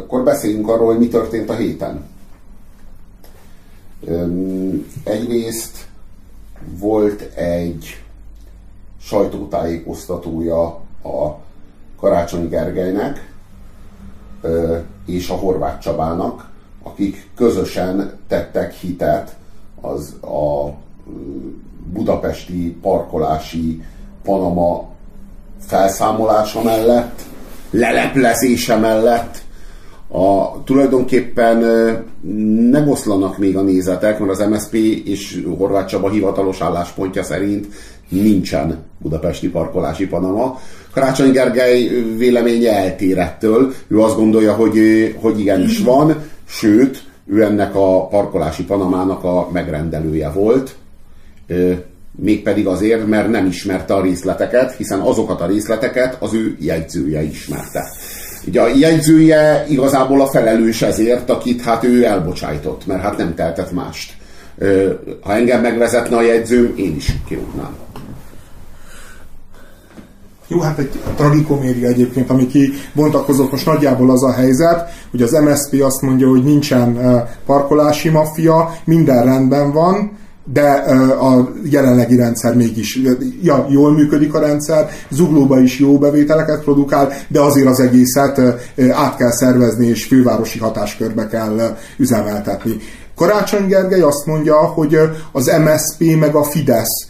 Akkor beszéljünk arról, hogy mi történt a héten. Egyrészt volt egy sajtótájékoztatója a Karácsony Gergelynek és a Horváth Csabának, akik közösen tettek hitet az a budapesti parkolási Panama felszámolása mellett, leleplezése mellett, a, tulajdonképpen nem oszlanak még a nézetek, mert az MSP és Horváth Csaba hivatalos álláspontja szerint nincsen budapesti parkolási Panama. Karácsony Gergely véleménye eltér ettől. Ő azt gondolja, hogy, hogy igenis van, sőt, ő ennek a parkolási Panamának a megrendelője volt mégpedig azért, mert nem ismerte a részleteket, hiszen azokat a részleteket az ő jegyzője ismerte. Ugye a jegyzője igazából a felelős ezért, akit hát ő elbocsájtott, mert hát nem teltett mást. Ha engem megvezetne a jegyzőm, én is kirúgnám. Jó, hát egy tragikomédia egyébként, ami kibontakozott, most nagyjából az a helyzet, hogy az MSP azt mondja, hogy nincsen parkolási maffia, minden rendben van, de a jelenlegi rendszer mégis ja, jól működik a rendszer, zuglóba is jó bevételeket produkál, de azért az egészet át kell szervezni, és fővárosi hatáskörbe kell üzemeltetni. Karácsony Gergely azt mondja, hogy az MSP meg a Fidesz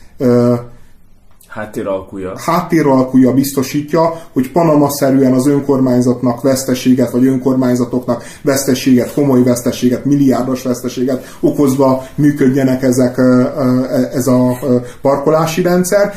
Háttéralkúja. Háttéralkúja biztosítja, hogy Panama-szerűen az önkormányzatnak veszteséget, vagy önkormányzatoknak veszteséget, komoly veszteséget, milliárdos veszteséget okozva működjenek ezek, ez a parkolási rendszer.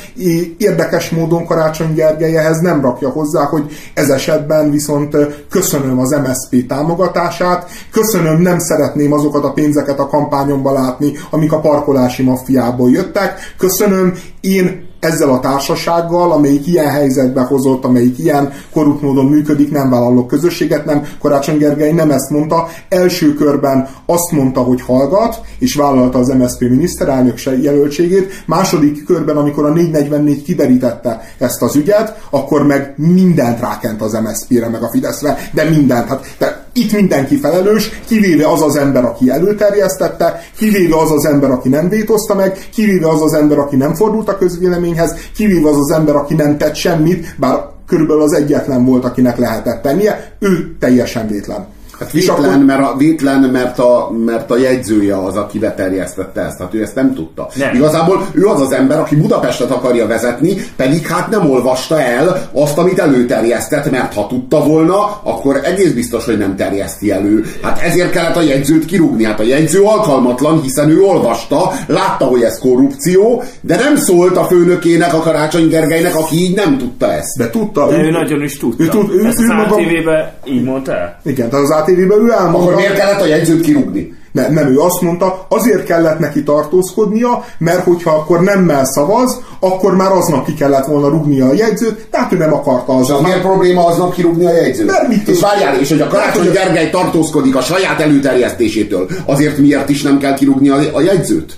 Érdekes módon Karácsony Gergely ehhez nem rakja hozzá, hogy ez esetben viszont köszönöm az MSZP támogatását, köszönöm, nem szeretném azokat a pénzeket a kampányomba látni, amik a parkolási maffiából jöttek, köszönöm, én ezzel a társasággal, amelyik ilyen helyzetbe hozott, amelyik ilyen korrupt módon működik, nem vállalok közösséget, nem. Karácsony Gergely nem ezt mondta. Első körben azt mondta, hogy hallgat, és vállalta az MSZP miniszterelnök jelöltségét. Második körben, amikor a 444 kiderítette ezt az ügyet, akkor meg mindent rákent az MSZP-re, meg a Fideszre, de mindent. Hát, de itt mindenki felelős, kivéve az az ember, aki előterjesztette, kivéve az az ember, aki nem vétozta meg, kivéve az az ember, aki nem fordult a közvéleményhez, kivéve az az ember, aki nem tett semmit, bár körülbelül az egyetlen volt, akinek lehetett tennie, ő teljesen vétlen. Hát vétlen, akkor... mert, a, vétlen mert, a, mert a jegyzője az, aki beterjesztette ezt. Hát ő ezt nem tudta. Nem. Igazából ő az az ember, aki Budapestet akarja vezetni, pedig hát nem olvasta el azt, amit előterjesztett, mert ha tudta volna, akkor egész biztos, hogy nem terjeszti elő. Hát ezért kellett a jegyzőt kirúgni. Hát a jegyző alkalmatlan, hiszen ő olvasta, látta, hogy ez korrupció, de nem szólt a főnökének, a Karácsony Gergelynek, aki így nem tudta ezt. De tudta. De ő, ő nagyon is tudta. Ő, tud, ő, ezt ő, az maga... ATV-be így mondta el? Igen, tehát az ATV-ben ő elmondta. Akkor miért kellett a jegyzőt kirúgni? Nem, nem, ő azt mondta, azért kellett neki tartózkodnia, mert hogyha akkor nemmel szavaz, akkor már aznap ki kellett volna rúgnia a jegyzőt, tehát ő nem akarta az. Miért probléma aznap kirúgni a jegyzőt? Mert mit és várjál, és hogy a Karácsony Gergely tartózkodik a saját előterjesztésétől, azért miért is nem kell kirúgni a, a jegyzőt?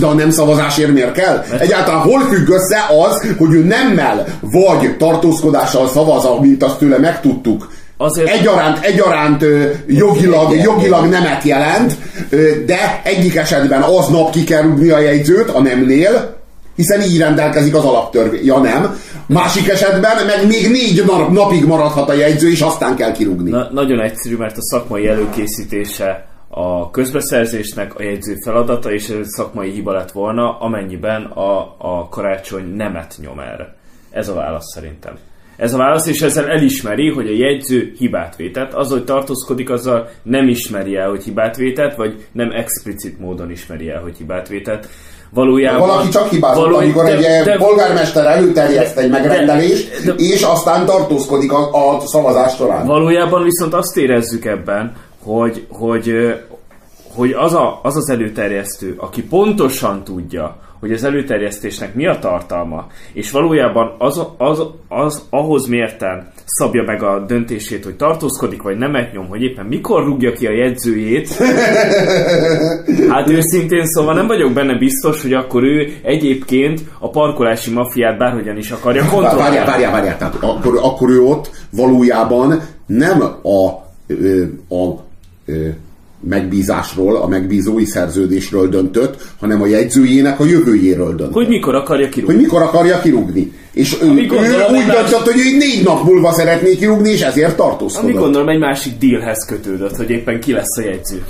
De a nem szavazásért miért kell? Egyáltalán hol függ össze az, hogy ő nemmel vagy tartózkodással szavaz, amit azt tőle megtudtuk, Azért... Egyaránt, egyaránt jogilag, jogilag nemet jelent, de egyik esetben aznap ki kell rúgni a jegyzőt, a nemnél, hiszen így rendelkezik az alaptörvény. Ja nem. Másik esetben meg még négy napig maradhat a jegyző, és aztán kell kirúgni. Na, nagyon egyszerű, mert a szakmai előkészítése a közbeszerzésnek a jegyző feladata, és ez szakmai hiba lett volna, amennyiben a, a karácsony nemet nyom erre. Ez a válasz szerintem. Ez a válasz, és ezzel elismeri, hogy a jegyző hibát vétett. Az, hogy tartózkodik, azzal nem ismeri el, hogy hibát vétett, vagy nem explicit módon ismeri el, hogy hibát vétett. Valójában, Valaki csak hibázott, valójában, amikor de, egy de, polgármester előterjeszt egy megrendelést, de, de, és aztán tartózkodik a, a szavazás során. Valójában viszont azt érezzük ebben, hogy, hogy, hogy az, a, az az előterjesztő, aki pontosan tudja, hogy az előterjesztésnek mi a tartalma, és valójában az, az, az ahhoz mérten szabja meg a döntését, hogy tartózkodik, vagy nem nyom, hogy éppen mikor rúgja ki a jegyzőjét. Hát őszintén szóval nem vagyok benne biztos, hogy akkor ő egyébként a parkolási mafiát bárhogyan is akarja kontrollálni. Várjál, várjál, várjál. Tehát akkor, akkor ő ott valójában nem a ö, a ö, megbízásról, a megbízói szerződésről döntött, hanem a jegyzőjének a jövőjéről döntött. Hogy mikor akarja kirúgni. Hogy mikor akarja kirúgni. És ő, ő úgy döntött, hogy ő négy nap múlva szeretné kirúgni, és ezért tartózkodott. Ami gondolom egy másik dealhez kötődött, hogy éppen ki lesz a jegyző.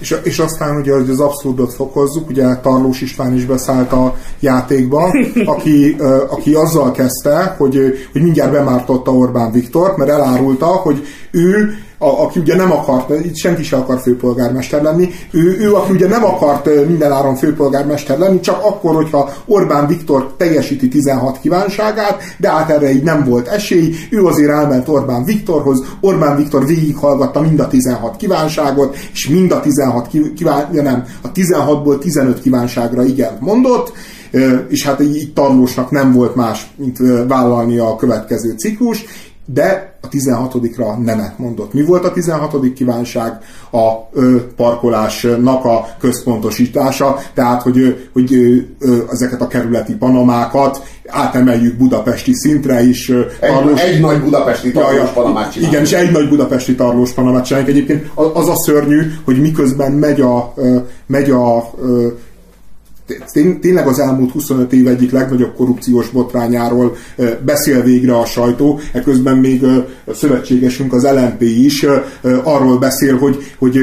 és, és aztán ugye, hogy az abszurdot fokozzuk, ugye Tarlós István is beszállt a játékba, aki, aki azzal kezdte, hogy, hogy mindjárt bemártotta Orbán Viktor, mert elárulta, hogy ő a, aki ugye nem akart, itt senki sem akar főpolgármester lenni, ő, ő aki ugye nem akart mindenáron főpolgármester lenni, csak akkor, hogyha Orbán Viktor teljesíti 16 kívánságát, de át erre így nem volt esély, ő azért elment Orbán Viktorhoz, Orbán Viktor végighallgatta mind a 16 kívánságot, és mind a 16 kíván, nem, a 16-ból 15 kívánságra igen mondott, és hát így tanulósnak nem volt más, mint vállalni a következő ciklus, de a 16-ra nemet mondott. Mi volt a 16. kívánság? A ö, parkolásnak a központosítása, tehát hogy, hogy ö, ezeket a kerületi panamákat átemeljük budapesti szintre is. Egy, tarlós, egy nagy budapesti tarlós panamát csinálunk. Igen, és egy nagy budapesti tarlós panamát csináljuk. Egyébként az a szörnyű, hogy miközben megy a, megy a tényleg az elmúlt 25 év egyik legnagyobb korrupciós botrányáról beszél végre a sajtó, eközben még a szövetségesünk az LMP is arról beszél, hogy, hogy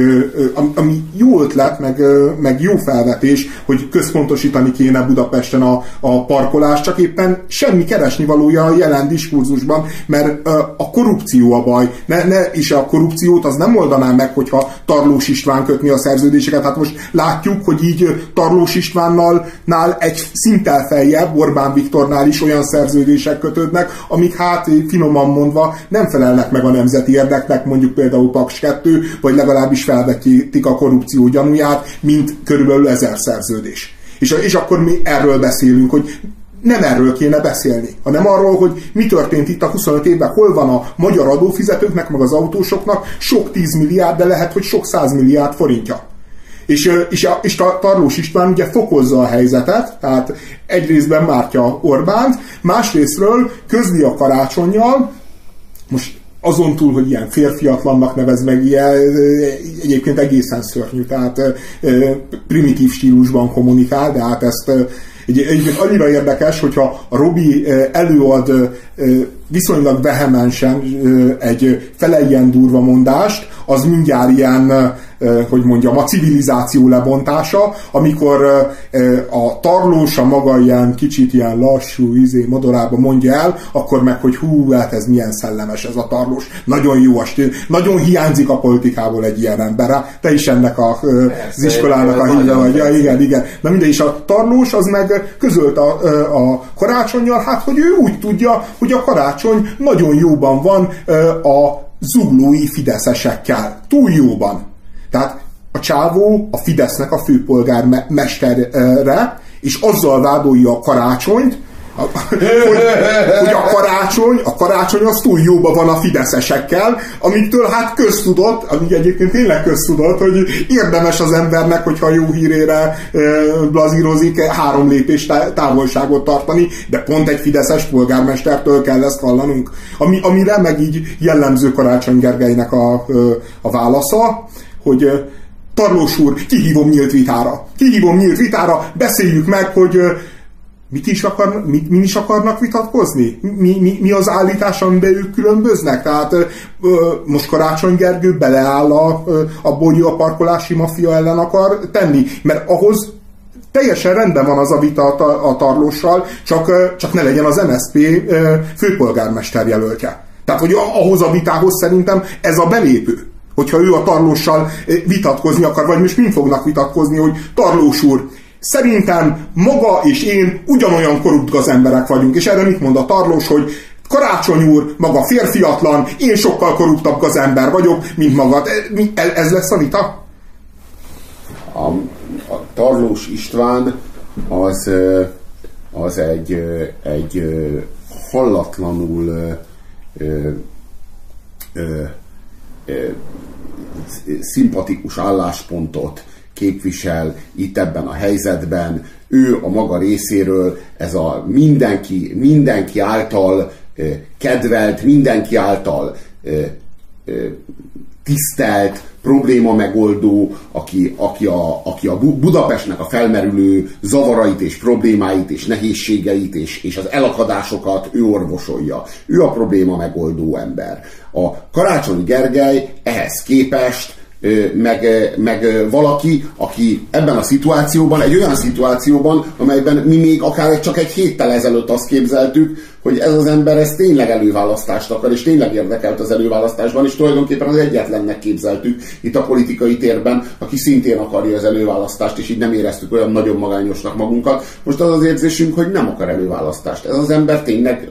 ami jó ötlet, meg, meg jó felvetés, hogy központosítani kéne Budapesten a, a parkolást, csak éppen semmi keresni valója a jelen diskurzusban, mert a korrupció a baj, ne, ne, és a korrupciót az nem oldaná meg, hogyha Tarlós István kötni a szerződéseket. Hát most látjuk, hogy így Tarlós István Orbánnal egy szinttel feljebb, Orbán Viktornál is olyan szerződések kötődnek, amik hát finoman mondva nem felelnek meg a nemzeti érdeknek, mondjuk például Paks 2, vagy legalábbis felvetítik a korrupció gyanúját, mint körülbelül ezer szerződés. És, és akkor mi erről beszélünk, hogy nem erről kéne beszélni, hanem arról, hogy mi történt itt a 25 évben, hol van a magyar adófizetőknek, meg az autósoknak sok 10 milliárd, de lehet, hogy sok 100 milliárd forintja. És, és, és Tarlós István ugye fokozza a helyzetet, tehát egyrésztben mártja Orbánt, másrésztről közli a karácsonyjal, most azon túl, hogy ilyen férfiatlannak nevez meg, ilyen, egyébként egészen szörnyű, tehát primitív stílusban kommunikál, de hát ezt egyébként annyira érdekes, hogyha a Robi előad viszonylag vehemensen egy fele ilyen durva mondást, az mindjárt ilyen hogy mondjam, a civilizáció lebontása, amikor a tarlós a maga ilyen kicsit ilyen lassú izé modorába mondja el, akkor meg, hogy hú, hát ez milyen szellemes ez a tarlós. Nagyon jó a stíl. Nagyon hiányzik a politikából egy ilyen ember. Te is ennek a, az iskolának a híve vagy. Ja, igen, igen. Na mindegy, és a tarlós az meg közölt a, a karácsonyjal, hát, hogy ő úgy tudja, hogy a karácsony nagyon jóban van a zuglói fideszesekkel. Túl jóban. Tehát a csávó a Fidesznek a főpolgármesterre, és azzal vádolja a karácsonyt, hogy, hogy a karácsony, a karácsony az túl jóban van a fideszesekkel, amiktől hát köztudott, ami egyébként tényleg köztudott, hogy érdemes az embernek, hogyha jó hírére blazírozik, három lépés távolságot tartani, de pont egy fideszes polgármestertől kell ezt hallanunk. Ami, amire meg így jellemző Karácsony Gergelynek a, a válasza, hogy Tarlós úr, kihívom nyílt vitára. Kihívom nyílt vitára, beszéljük meg, hogy mit is, akar, mit, mi is akarnak vitatkozni? Mi, mi, mi az állítás, amiben ők különböznek? Tehát ö, most Karácsony Gergő beleáll a, abból, hogy a parkolási maffia ellen akar tenni, mert ahhoz teljesen rendben van az a vita a, tarlóssal, csak, csak ne legyen az MSZP főpolgármester jelöltje. Tehát, hogy ahhoz a vitához szerintem ez a belépő hogyha ő a tarlóssal vitatkozni akar, vagy most mind fognak vitatkozni, hogy tarlós úr, szerintem maga és én ugyanolyan korrupt gazemberek vagyunk, és erre mit mond a tarlós, hogy Karácsony úr, maga férfiatlan, én sokkal korruptabb gazember vagyok, mint magad. Eh, ez lesz a vita? A, a Tarlós István az, az egy, egy hallatlanul ö, ö, ö, szimpatikus álláspontot képvisel itt ebben a helyzetben. Ő a maga részéről ez a mindenki, mindenki által kedvelt, mindenki által tisztelt, probléma megoldó, aki, aki, a, aki a Budapestnek a felmerülő zavarait és problémáit és nehézségeit és, és az elakadásokat ő orvosolja. Ő a probléma megoldó ember. A Karácsony Gergely ehhez képest meg, meg valaki, aki ebben a szituációban, egy olyan szituációban, amelyben mi még akár csak egy héttel ezelőtt azt képzeltük, hogy ez az ember ez tényleg előválasztást akar, és tényleg érdekelt az előválasztásban, és tulajdonképpen az egyetlennek képzeltük itt a politikai térben, aki szintén akarja az előválasztást, és így nem éreztük olyan nagyon magányosnak magunkat. Most az az érzésünk, hogy nem akar előválasztást. Ez az ember tényleg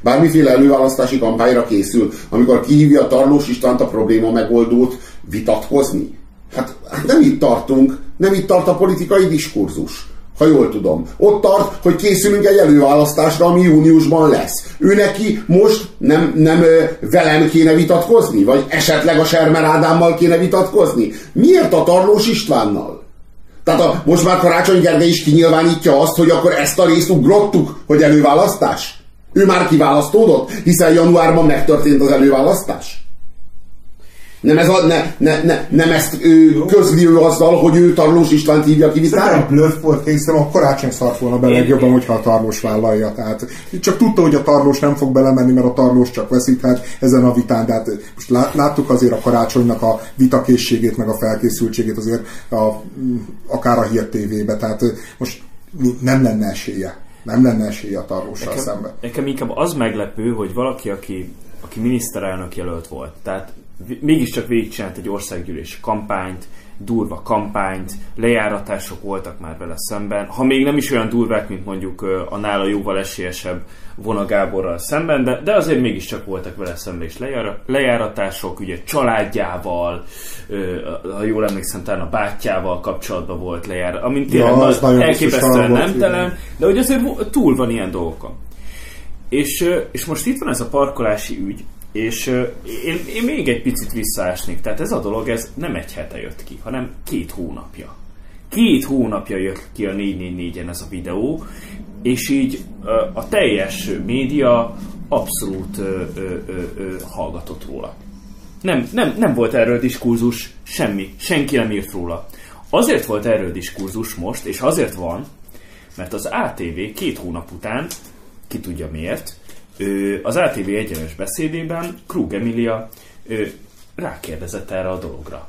bármiféle előválasztási kampányra készül, amikor kihívja a Tarlós Istvánt a probléma megoldót vitatkozni. Hát, hát nem itt tartunk, nem itt tart a politikai diskurzus ha jól tudom. Ott tart, hogy készülünk egy előválasztásra, ami júniusban lesz. Ő neki most nem, nem velem kéne vitatkozni? Vagy esetleg a Sermer Ádámmal kéne vitatkozni? Miért a Tarlós Istvánnal? Tehát a, most már Karácsony Gergely is kinyilvánítja azt, hogy akkor ezt a részt ugrottuk, hogy előválasztás? Ő már kiválasztódott, hiszen januárban megtörtént az előválasztás. Nem, ez a, ne, ne, ne, nem ezt ő, közli ő azzal, hogy ő Tarlós István hívja ki viszára? Nem blöff volt, hiszen a karácsony szart volna bele legjobban, hogyha a Tarlós vállalja. Tehát csak tudta, hogy a Tarlós nem fog belemenni, mert a Tarlós csak veszíthet ezen a vitán. De hát most láttuk azért a karácsonynak a vitakészségét, meg a felkészültségét azért a, akár a Hír TV-be. Tehát most nem lenne esélye. Nem lenne esélye a Tarlóssal nekem, szemben. Nekem inkább az meglepő, hogy valaki, aki, aki miniszterelnök jelölt volt, tehát mégiscsak végigcsinált egy országgyűlési kampányt, durva kampányt, lejáratások voltak már vele szemben, ha még nem is olyan durvák, mint mondjuk a nála jóval esélyesebb Vona Gáborral szemben, de, de azért mégiscsak voltak vele szemben is lejáratások, ugye családjával, ha jól emlékszem, talán a bátyjával kapcsolatban volt lejár, amint tényleg ja, elképesztően nemtelen, de hogy azért túl van ilyen dolgokon. És, és most itt van ez a parkolási ügy, és uh, én, én még egy picit visszaásnék. Tehát ez a dolog, ez nem egy hete jött ki, hanem két hónapja. Két hónapja jött ki a 444-en ez a videó, és így uh, a teljes média abszolút uh, uh, uh, uh, hallgatott róla. Nem, nem, nem volt erről diskurzus, semmi, senki nem írt róla. Azért volt erről diskurzus most, és azért van, mert az ATV két hónap után, ki tudja miért, az ATV egyenes beszédében Krug Emilia rákérdezett erre a dologra.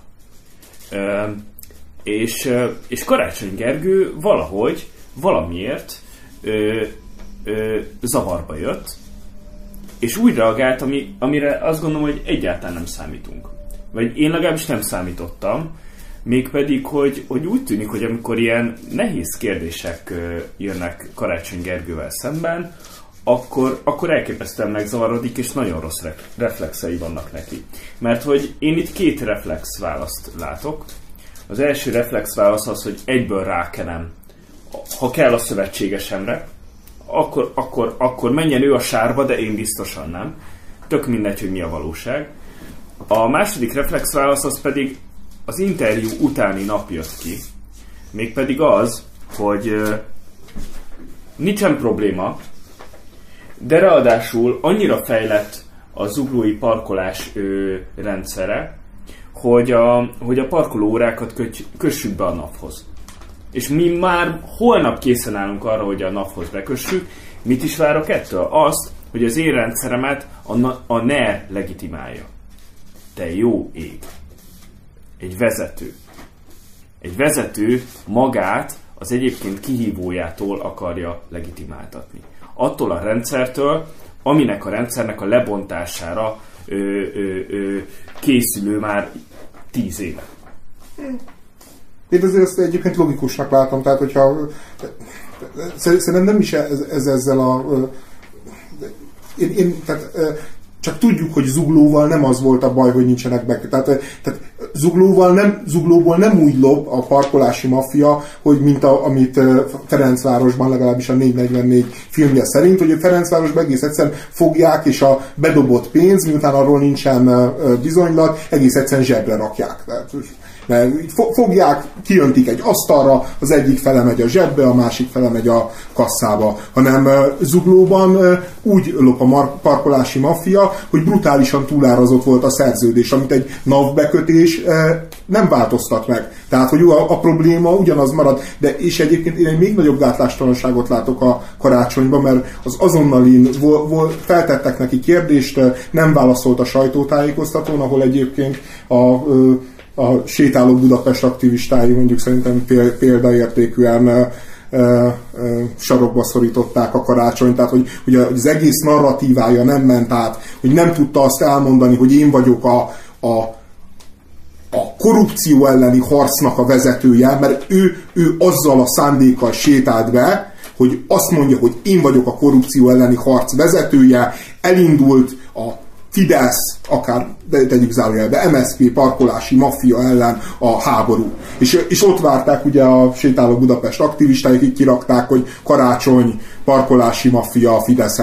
És, és Karácsony Gergő valahogy, valamiért zavarba jött, és úgy reagált, ami, amire azt gondolom, hogy egyáltalán nem számítunk. Vagy én legalábbis nem számítottam, mégpedig, hogy, hogy úgy tűnik, hogy amikor ilyen nehéz kérdések jönnek Karácsony Gergővel szemben, akkor, akkor elképesztően megzavarodik, és nagyon rossz reflexei vannak neki. Mert hogy én itt két reflex választ látok. Az első reflex válasz az, hogy egyből rákenem, ha kell a szövetségesemre, akkor, akkor, akkor menjen ő a sárba, de én biztosan nem. Tök mindegy, hogy mi a valóság. A második reflex válasz az pedig az interjú utáni nap jött ki. Mégpedig az, hogy nincsen probléma, de ráadásul annyira fejlett a zuglói parkolás ö, rendszere, hogy a, hogy a parkolóórákat köt, kössük be a naphoz. És mi már holnap készen állunk arra, hogy a naphoz bekössük. Mit is várok ettől? Azt, hogy az én rendszeremet a, a NER legitimálja. Te jó ég. Egy vezető. Egy vezető magát az egyébként kihívójától akarja legitimáltatni attól a rendszertől, aminek a rendszernek a lebontására ö, ö, ö, készülő már tíz éve. Én azért ezt egyébként logikusnak látom, tehát hogyha szerintem nem is ez, ez ezzel a én, én tehát csak tudjuk, hogy zuglóval nem az volt a baj, hogy nincsenek be. Tehát, tehát zuglóval nem, zuglóból nem úgy lob a parkolási maffia, hogy mint a, amit Ferencvárosban legalábbis a 444 filmje szerint, hogy a Ferencvárosban egész egyszerűen fogják, és a bedobott pénz, miután arról nincsen bizonylat, egész egyszerűen zsebre rakják. Tehát, Mert fogják, kijöntik egy asztalra, az egyik fele megy a zsebbe, a másik fele megy a kasszába. Hanem Zuglóban úgy lop a parkolási maffia, hogy brutálisan túlárazott volt a szerződés, amit egy NAV bekötés nem változtat meg. Tehát, hogy a, a probléma ugyanaz marad, de és egyébként én egy még nagyobb gátlástalanságot látok a karácsonyban, mert az azonnali vol, vol, feltettek neki kérdést, nem válaszolt a sajtótájékoztatón, ahol egyébként a a sétáló Budapest aktivistái mondjuk szerintem példaértékűen sarokba szorították a karácsony, tehát hogy, hogy az egész narratívája nem ment át, hogy nem tudta azt elmondani, hogy én vagyok a, a, a korrupció elleni harcnak a vezetője, mert ő, ő azzal a szándékkal sétált be, hogy azt mondja, hogy én vagyok a korrupció elleni harc vezetője, elindult a Fidesz, akár tegyük zárójelbe, MSZP, parkolási maffia ellen a háború. És, és ott várták ugye a sétáló Budapest aktivistáik, akik kirakták, hogy karácsony, parkolási maffia, Fidesz,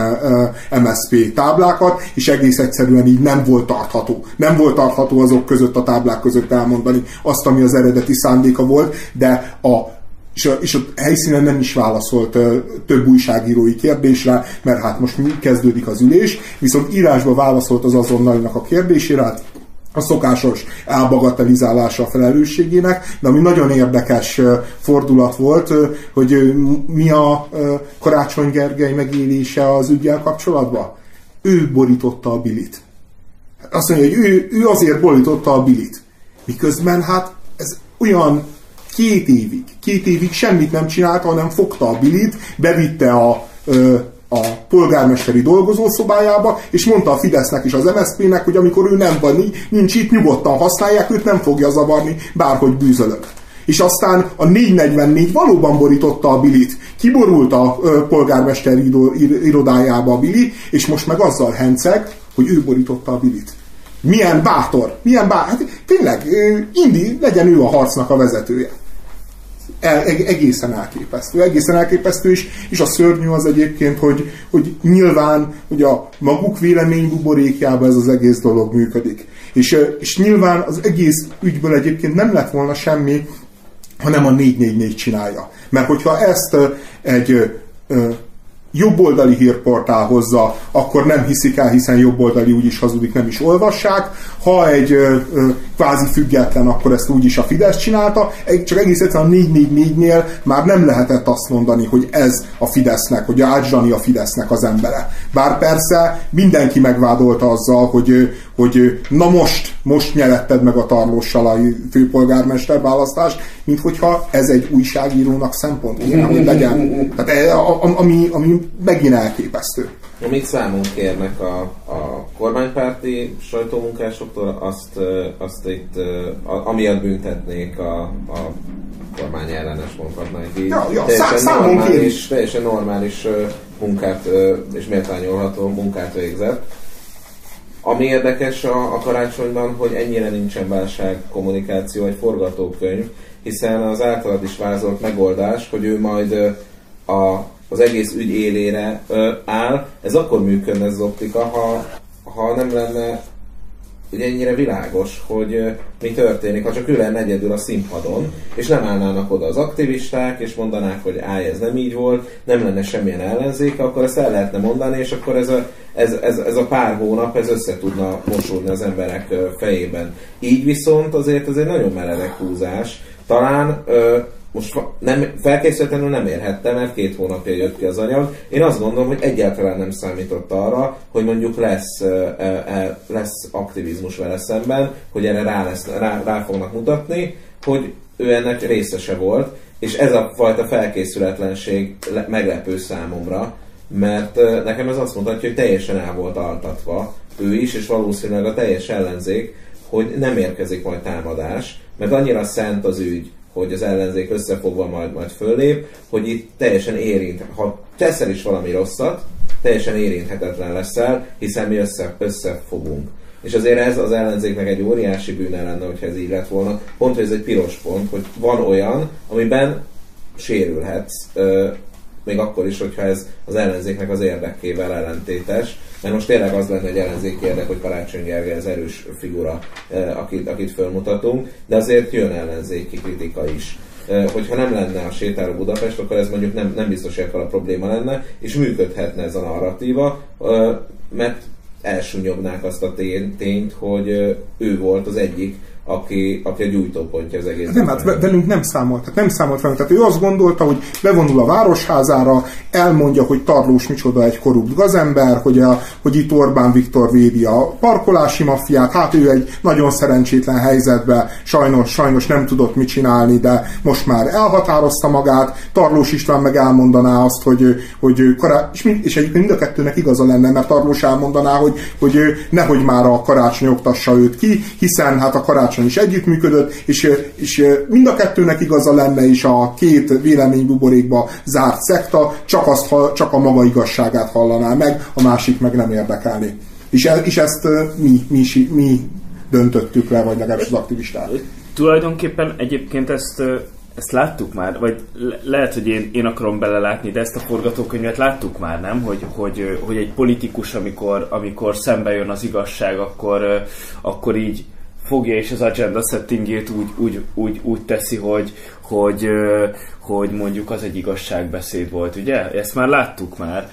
MSZP táblákat, és egész egyszerűen így nem volt tartható. Nem volt tartható azok között a táblák között elmondani azt, ami az eredeti szándéka volt, de a és a, és a helyszínen nem is válaszolt több újságírói kérdésre, mert hát most mi kezdődik az ülés, viszont írásba válaszolt az azonnalinak a kérdésére, hát a szokásos elbagatelizálása a felelősségének, de ami nagyon érdekes fordulat volt, hogy mi a Karácsony Gergely megélése az ügyel kapcsolatban? Ő borította a bilit. Azt mondja, hogy ő, ő azért borította a bilit. Miközben hát ez olyan két évig, két évig semmit nem csinálta, hanem fogta a bilit, bevitte a, a polgármesteri dolgozószobájába, és mondta a Fidesznek és az MSZP-nek, hogy amikor ő nem van, nincs itt, nyugodtan használják, őt nem fogja zavarni, bárhogy bűzölök. És aztán a 444 valóban borította a bilit. Kiborult a ö, polgármester irodájába a bili, és most meg azzal henceg, hogy ő borította a bilit. Milyen bátor, milyen bátor. Hát tényleg, Indi, legyen ő a harcnak a vezetője el, egészen elképesztő. Egészen elképesztő is, és a szörnyű az egyébként, hogy, hogy nyilván hogy a maguk vélemény buborékjában ez az egész dolog működik. És, és nyilván az egész ügyből egyébként nem lett volna semmi, hanem a 444 csinálja. Mert hogyha ezt egy jobboldali hírportál hozza, akkor nem hiszik el, hiszen jobboldali úgyis hazudik, nem is olvassák. Ha egy ö, ö, kvázi független, akkor ezt úgyis a Fidesz csinálta. Csak egész egyszerűen a 444-nél már nem lehetett azt mondani, hogy ez a Fidesznek, hogy Ács Zsani a Fidesznek az embere. Bár persze mindenki megvádolta azzal, hogy, hogy na most, most nyeretted meg a Tarlós a főpolgármester választást, mint hogyha ez egy újságírónak szempont kéne, hogy legyen. Tehát e, ami, ami megint elképesztő. Amit számon kérnek a, a kormánypárti sajtómunkásoktól, azt, azt itt amiatt büntetnék a, a kormány ellenes mondhatnánk így. Ja, ja, teljesen, szá- normális, teljesen normális munkát és méltányolható munkát végzett. Ami érdekes a, a karácsonyban, hogy ennyire nincsen válság kommunikáció, egy forgatókönyv, hiszen az általad is vázolt megoldás, hogy ő majd a, az egész ügy élére áll, ez akkor működne ez az optika, ha, ha nem lenne ugye ennyire világos, hogy mi történik, ha csak ő lenne egyedül a színpadon, és nem állnának oda az aktivisták, és mondanák, hogy állj, ez nem így volt, nem lenne semmilyen ellenzéke, akkor ezt el lehetne mondani, és akkor ez a, ez, ez, ez a pár hónap, ez össze tudna mosulni az emberek fejében. Így viszont azért ez egy nagyon meredek húzás. Talán most nem, felkészületlenül nem érhette, mert két hónapja jött ki az anyag. Én azt gondolom, hogy egyáltalán nem számított arra, hogy mondjuk lesz, lesz aktivizmus vele szemben, hogy erre rá, lesz, rá, rá fognak mutatni, hogy ő ennek részese volt, és ez a fajta felkészületlenség meglepő számomra, mert nekem ez azt mutatja, hogy teljesen el volt altatva ő is, és valószínűleg a teljes ellenzék, hogy nem érkezik majd támadás, mert annyira szent az ügy, hogy az ellenzék összefogva majd, majd föllép, hogy itt teljesen érint, ha teszel is valami rosszat, teljesen érinthetetlen leszel, hiszen mi össze, összefogunk. És azért ez az ellenzéknek egy óriási bűne lenne, hogyha ez így lett volna. Pont, hogy ez egy piros pont, hogy van olyan, amiben sérülhetsz, még akkor is, hogyha ez az ellenzéknek az érdekével ellentétes, mert most tényleg az lenne egy ellenzéki érdek, hogy Karácsony Gergely az erős figura, akit, akit fölmutatunk, de azért jön ellenzéki kritika is. Hogyha nem lenne a sétáló Budapest, akkor ez mondjuk nem, nem biztos, hogy a probléma lenne, és működhetne ez a narratíva, mert elsúnyognák azt a tényt, hogy ő volt az egyik aki, aki a gyújtópontja az egész. Nem, hát velünk nem számolt. Hát nem számolt velünk. Tehát ő azt gondolta, hogy bevonul a városházára, elmondja, hogy Tarlós micsoda egy korrupt gazember, hogy, a, hogy itt Orbán Viktor védi a parkolási maffiát, hát ő egy nagyon szerencsétlen helyzetben sajnos, sajnos nem tudott mit csinálni, de most már elhatározta magát, Tarlós István meg elmondaná azt, hogy, hogy kará... és, mind, és egyébként mind a kettőnek igaza lenne, mert Tarlós elmondaná, hogy, hogy nehogy már a karácsony oktassa őt ki, hiszen hát a karácsony karácsony is együttműködött, és, és mind a kettőnek igaza lenne, és a két véleménybuborékba zárt szekta csak, azt, csak a maga igazságát hallaná meg, a másik meg nem érdekelni. És, e, és ezt mi, mi, mi döntöttük le, vagy legalábbis az aktivisták. Tulajdonképpen egyébként ezt ezt láttuk már, vagy le- lehet, hogy én, én akarom belelátni, de ezt a forgatókönyvet láttuk már, nem? Hogy, hogy, hogy egy politikus, amikor, amikor szembe jön az igazság, akkor, akkor így fogja és az agenda settingét úgy, úgy, úgy, úgy teszi, hogy, hogy, hogy mondjuk az egy igazságbeszéd volt, ugye? Ezt már láttuk már,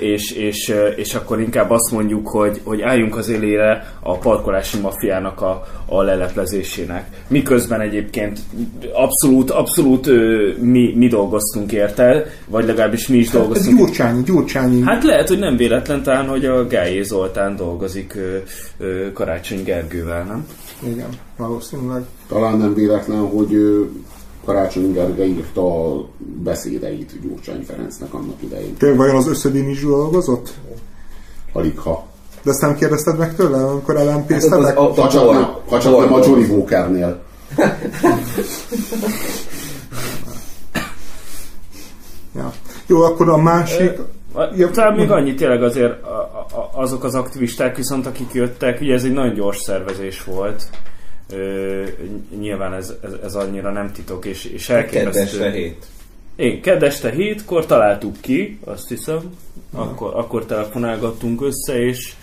és, és, és akkor inkább azt mondjuk, hogy, hogy álljunk az élére a parkolási mafiának a, a leleplezésének. Miközben egyébként abszolút, abszolút mi, mi dolgoztunk érte, vagy legalábbis mi is hát, dolgoztunk. Gyurcsányi, Gyurcsányi. Hát lehet, hogy nem véletlen talán, hogy a Gályé Zoltán dolgozik Karácsony Gergővel, nem? Igen, valószínűleg. Talán nem véletlen, hogy Karácsony Gergely írta a beszédeit Gyurcsány Ferencnek annak idején. Tényleg vajon az összedén is dolgozott? Alig ha. De ezt nem kérdezted meg tőle, amikor ellentéztetek? Hát ha csak nem, ha csak nem a Johnny Walkernél. ja. Jó, akkor a másik... Ja, talán még annyi tényleg azért azok az aktivisták viszont, akik jöttek, ugye ez egy nagyon gyors szervezés volt, Ö, nyilván ez, ez, ez annyira nem titok, és, és elképesztő. Kedveste hét. Én kedeste hétkor találtuk ki, azt hiszem, akkor, akkor telefonálgattunk össze, és,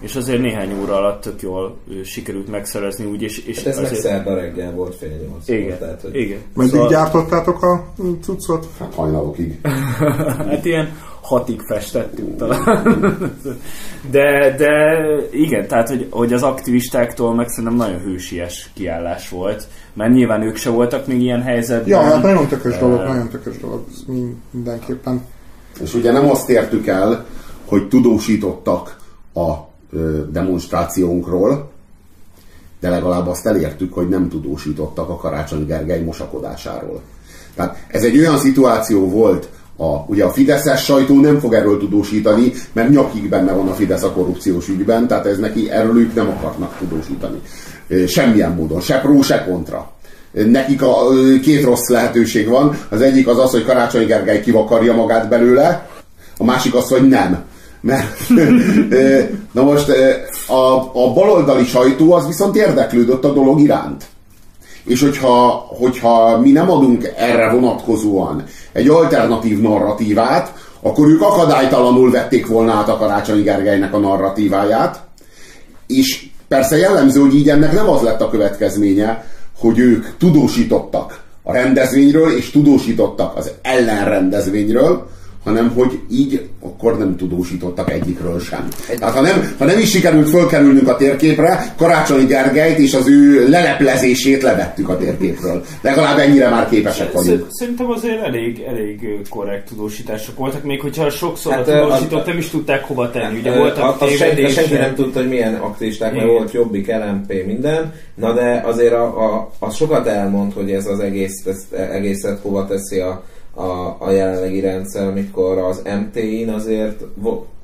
és azért néhány óra alatt tök jól sikerült megszerezni úgy, és, és hát ez azért... meg szerda reggel volt fél nyolc. Igen, volt, tehát, hogy... igen. Meddig szóval... gyártottátok a cuccot? Hát hajnalokig. hát ilyen hatig festettünk talán. De, de igen, tehát hogy, hogy az aktivistáktól meg szerintem nagyon hősies kiállás volt, mert nyilván ők se voltak még ilyen helyzetben. Ja, hát nagyon tökös uh, dolog, nagyon tökös dolog, mindenképpen. És ugye nem azt értük el, hogy tudósítottak a demonstrációnkról, de legalább azt elértük, hogy nem tudósítottak a Karácsony Gergely mosakodásáról. Tehát ez egy olyan szituáció volt, a, ugye a Fideszes sajtó nem fog erről tudósítani, mert nyakig benne van a Fidesz a korrupciós ügyben, tehát ez neki erről ők nem akarnak tudósítani. Semmilyen módon, se pró, se kontra. Nekik a, két rossz lehetőség van. Az egyik az az, hogy Karácsony Gergely kivakarja magát belőle, a másik az, hogy nem. Mert, na most a, a baloldali sajtó az viszont érdeklődött a dolog iránt. És hogyha, hogyha mi nem adunk erre vonatkozóan egy alternatív narratívát, akkor ők akadálytalanul vették volna át a Karácsony Gergelynek a narratíváját, és persze jellemző, hogy így ennek nem az lett a következménye, hogy ők tudósítottak a rendezvényről, és tudósítottak az ellenrendezvényről, hanem hogy így akkor nem tudósítottak egyikről sem. Tehát ha nem, ha nem is sikerült fölkerülnünk a térképre, Karácsony Gergelyt és az ő leleplezését levettük a térképről. Legalább ennyire már képesek vagyunk. Szerintem azért elég, elég korrekt tudósítások voltak, még hogyha sokszor hát, a tudósítók nem is tudták hova tenni. Ugye voltak a, a senki, senki nem tudta, hogy milyen aktivisták, mert volt Jobbik, LMP, minden. Na de azért a, a, az sokat elmond, hogy ez az egész, ezt, egészet hova teszi a a, a jelenlegi rendszer, amikor az MT-in azért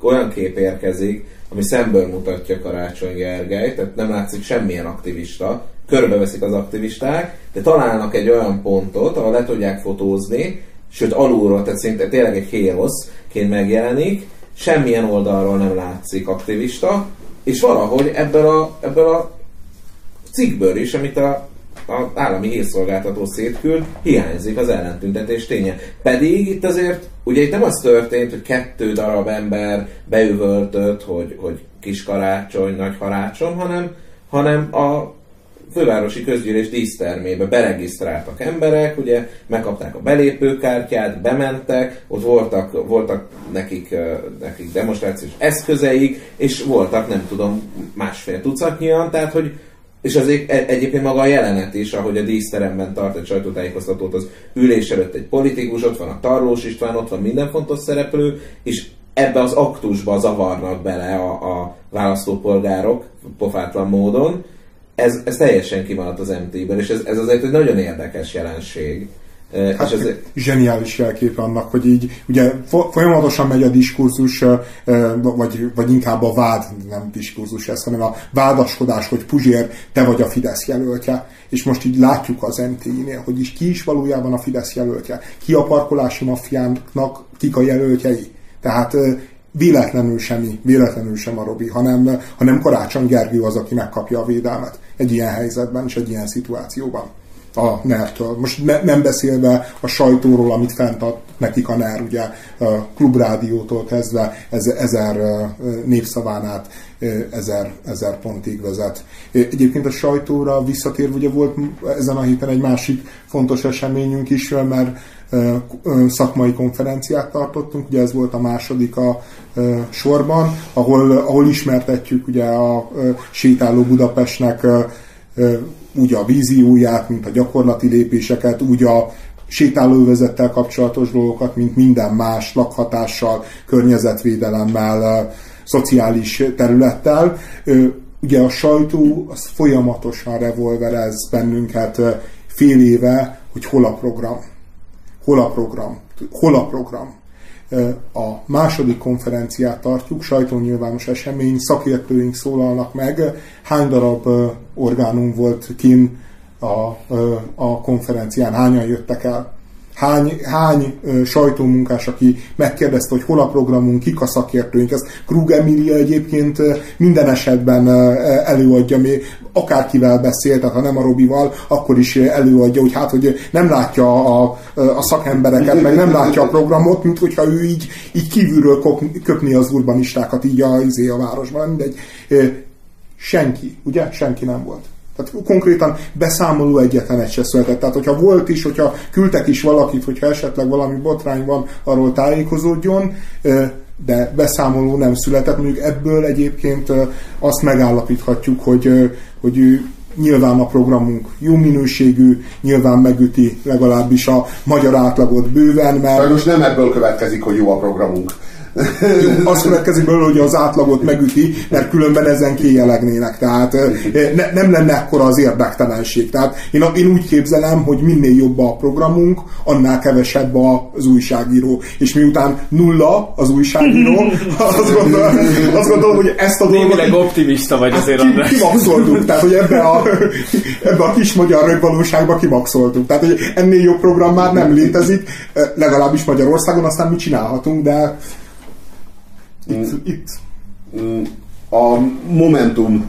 olyan kép érkezik, ami szemből mutatja Karácsony Gergely, tehát nem látszik semmilyen aktivista, körbeveszik az aktivisták, de találnak egy olyan pontot, ahol le tudják fotózni, sőt alulról, tehát szinte tényleg egy héroszként megjelenik, semmilyen oldalról nem látszik aktivista, és valahogy ebből a, ebből a cikkből is, amit a az állami hírszolgáltató szétküld, hiányzik az ellentüntetés ténye. Pedig itt azért, ugye itt nem az történt, hogy kettő darab ember beüvöltött, hogy, hogy kis karácsony, nagy karácsony, hanem, hanem a fővárosi közgyűlés dísztermébe beregisztráltak emberek, ugye megkapták a belépőkártyát, bementek, ott voltak, voltak nekik, nekik demonstrációs eszközeik, és voltak nem tudom másfél tucatnyian, tehát hogy és az egyébként maga a jelenet is, ahogy a díszteremben tart egy sajtótájékoztatót az ülés előtt egy politikus, ott van a Tarlós István, ott van minden fontos szereplő, és ebbe az aktusba zavarnak bele a, a választópolgárok pofátlan módon, ez, ez teljesen kimaradt az MT-ből, és ez, ez azért egy nagyon érdekes jelenség. Hát, és ez... Zseniális jelkép annak, hogy így ugye folyamatosan megy a diskurzus, vagy, vagy inkább a vád, nem diskurzus ez, hanem a vádaskodás, hogy Puzsér, te vagy a Fidesz jelöltje. És most így látjuk az MTI-nél, hogy is ki is valójában a Fidesz jelöltje. Ki a parkolási maffiának, kik a jelöltjei. Tehát véletlenül semmi, véletlenül sem a Robi, hanem, hanem Karácsony Gergő az, aki megkapja a védelmet egy ilyen helyzetben és egy ilyen szituációban a NER-től. Most ne, nem beszélve a sajtóról, amit fent ad nekik a NER, ugye klubrádiótól kezdve ez, ezer népszaván át ezer, ezer pontig vezet. Egyébként a sajtóra visszatérve ugye volt ezen a héten egy másik fontos eseményünk is, mert szakmai konferenciát tartottunk, ugye ez volt a második a sorban, ahol, ahol ismertetjük ugye a sétáló Budapestnek úgy a vízióját, mint a gyakorlati lépéseket, úgy a sétálóvezettel kapcsolatos dolgokat, mint minden más lakhatással, környezetvédelemmel, szociális területtel. Ugye a sajtó az folyamatosan revolverez bennünket fél éve, hogy hol a program. Hol a program. Hol a program a második konferenciát tartjuk, sajtónyilvános esemény, szakértőink szólalnak meg, hány darab orgánum volt kin a, a konferencián, hányan jöttek el hány, hány sajtómunkás, aki megkérdezte, hogy hol a programunk, kik a szakértőink. Ez Krug Emilia egyébként minden esetben előadja, még akárkivel beszél, tehát ha nem a Robival, akkor is előadja, hogy hát, hogy nem látja a, a szakembereket, meg nem látja a programot, mint hogyha ő így, így kívülről köpni az urbanistákat így a, izé a városban, mindegy. Senki, ugye? Senki nem volt. Tehát konkrétan beszámoló egyetlen egy se született. Tehát, hogyha volt is, hogyha küldtek is valakit, hogyha esetleg valami botrány van, arról tájékozódjon, de beszámoló nem született. Mondjuk ebből egyébként azt megállapíthatjuk, hogy, hogy nyilván a programunk jó minőségű, nyilván megüti legalábbis a magyar átlagot bőven, mert... Sajnos nem ebből következik, hogy jó a programunk. Jó, az következik belőle, hogy az átlagot megüti, mert különben ezen kéjelegnének. Tehát ne, nem lenne ekkora az érdektelenség. Tehát én, én úgy képzelem, hogy minél jobb a programunk, annál kevesebb az újságíró. És miután nulla az újságíró, azt gondolom, azt gondolom hogy ezt a dolgot... Némileg optimista vagy azért, ki, Kimaxoltuk, tehát hogy ebbe a, ebbe a kis magyar rögvalóságba kimaxoltuk. Tehát, hogy ennél jobb program már nem létezik, legalábbis Magyarországon, aztán mit csinálhatunk, de itt, mm. itt. A Momentum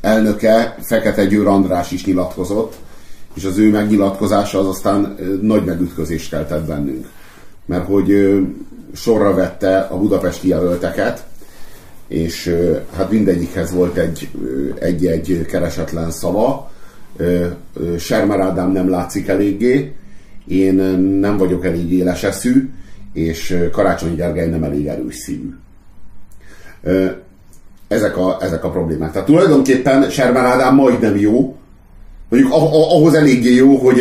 elnöke Fekete Győr András is nyilatkozott, és az ő megnyilatkozása az aztán nagy megütközést keltett bennünk. Mert hogy sorra vette a budapesti jelölteket, és hát mindegyikhez volt egy, egy-egy keresetlen szava. Sermer Ádám nem látszik eléggé, én nem vagyok elég éles eszű, és Karácsony Gergely nem elég erős szívű. Ezek a, ezek a problémák. Tehát tulajdonképpen Serben Ádám majdnem jó, mondjuk ahhoz eléggé jó, hogy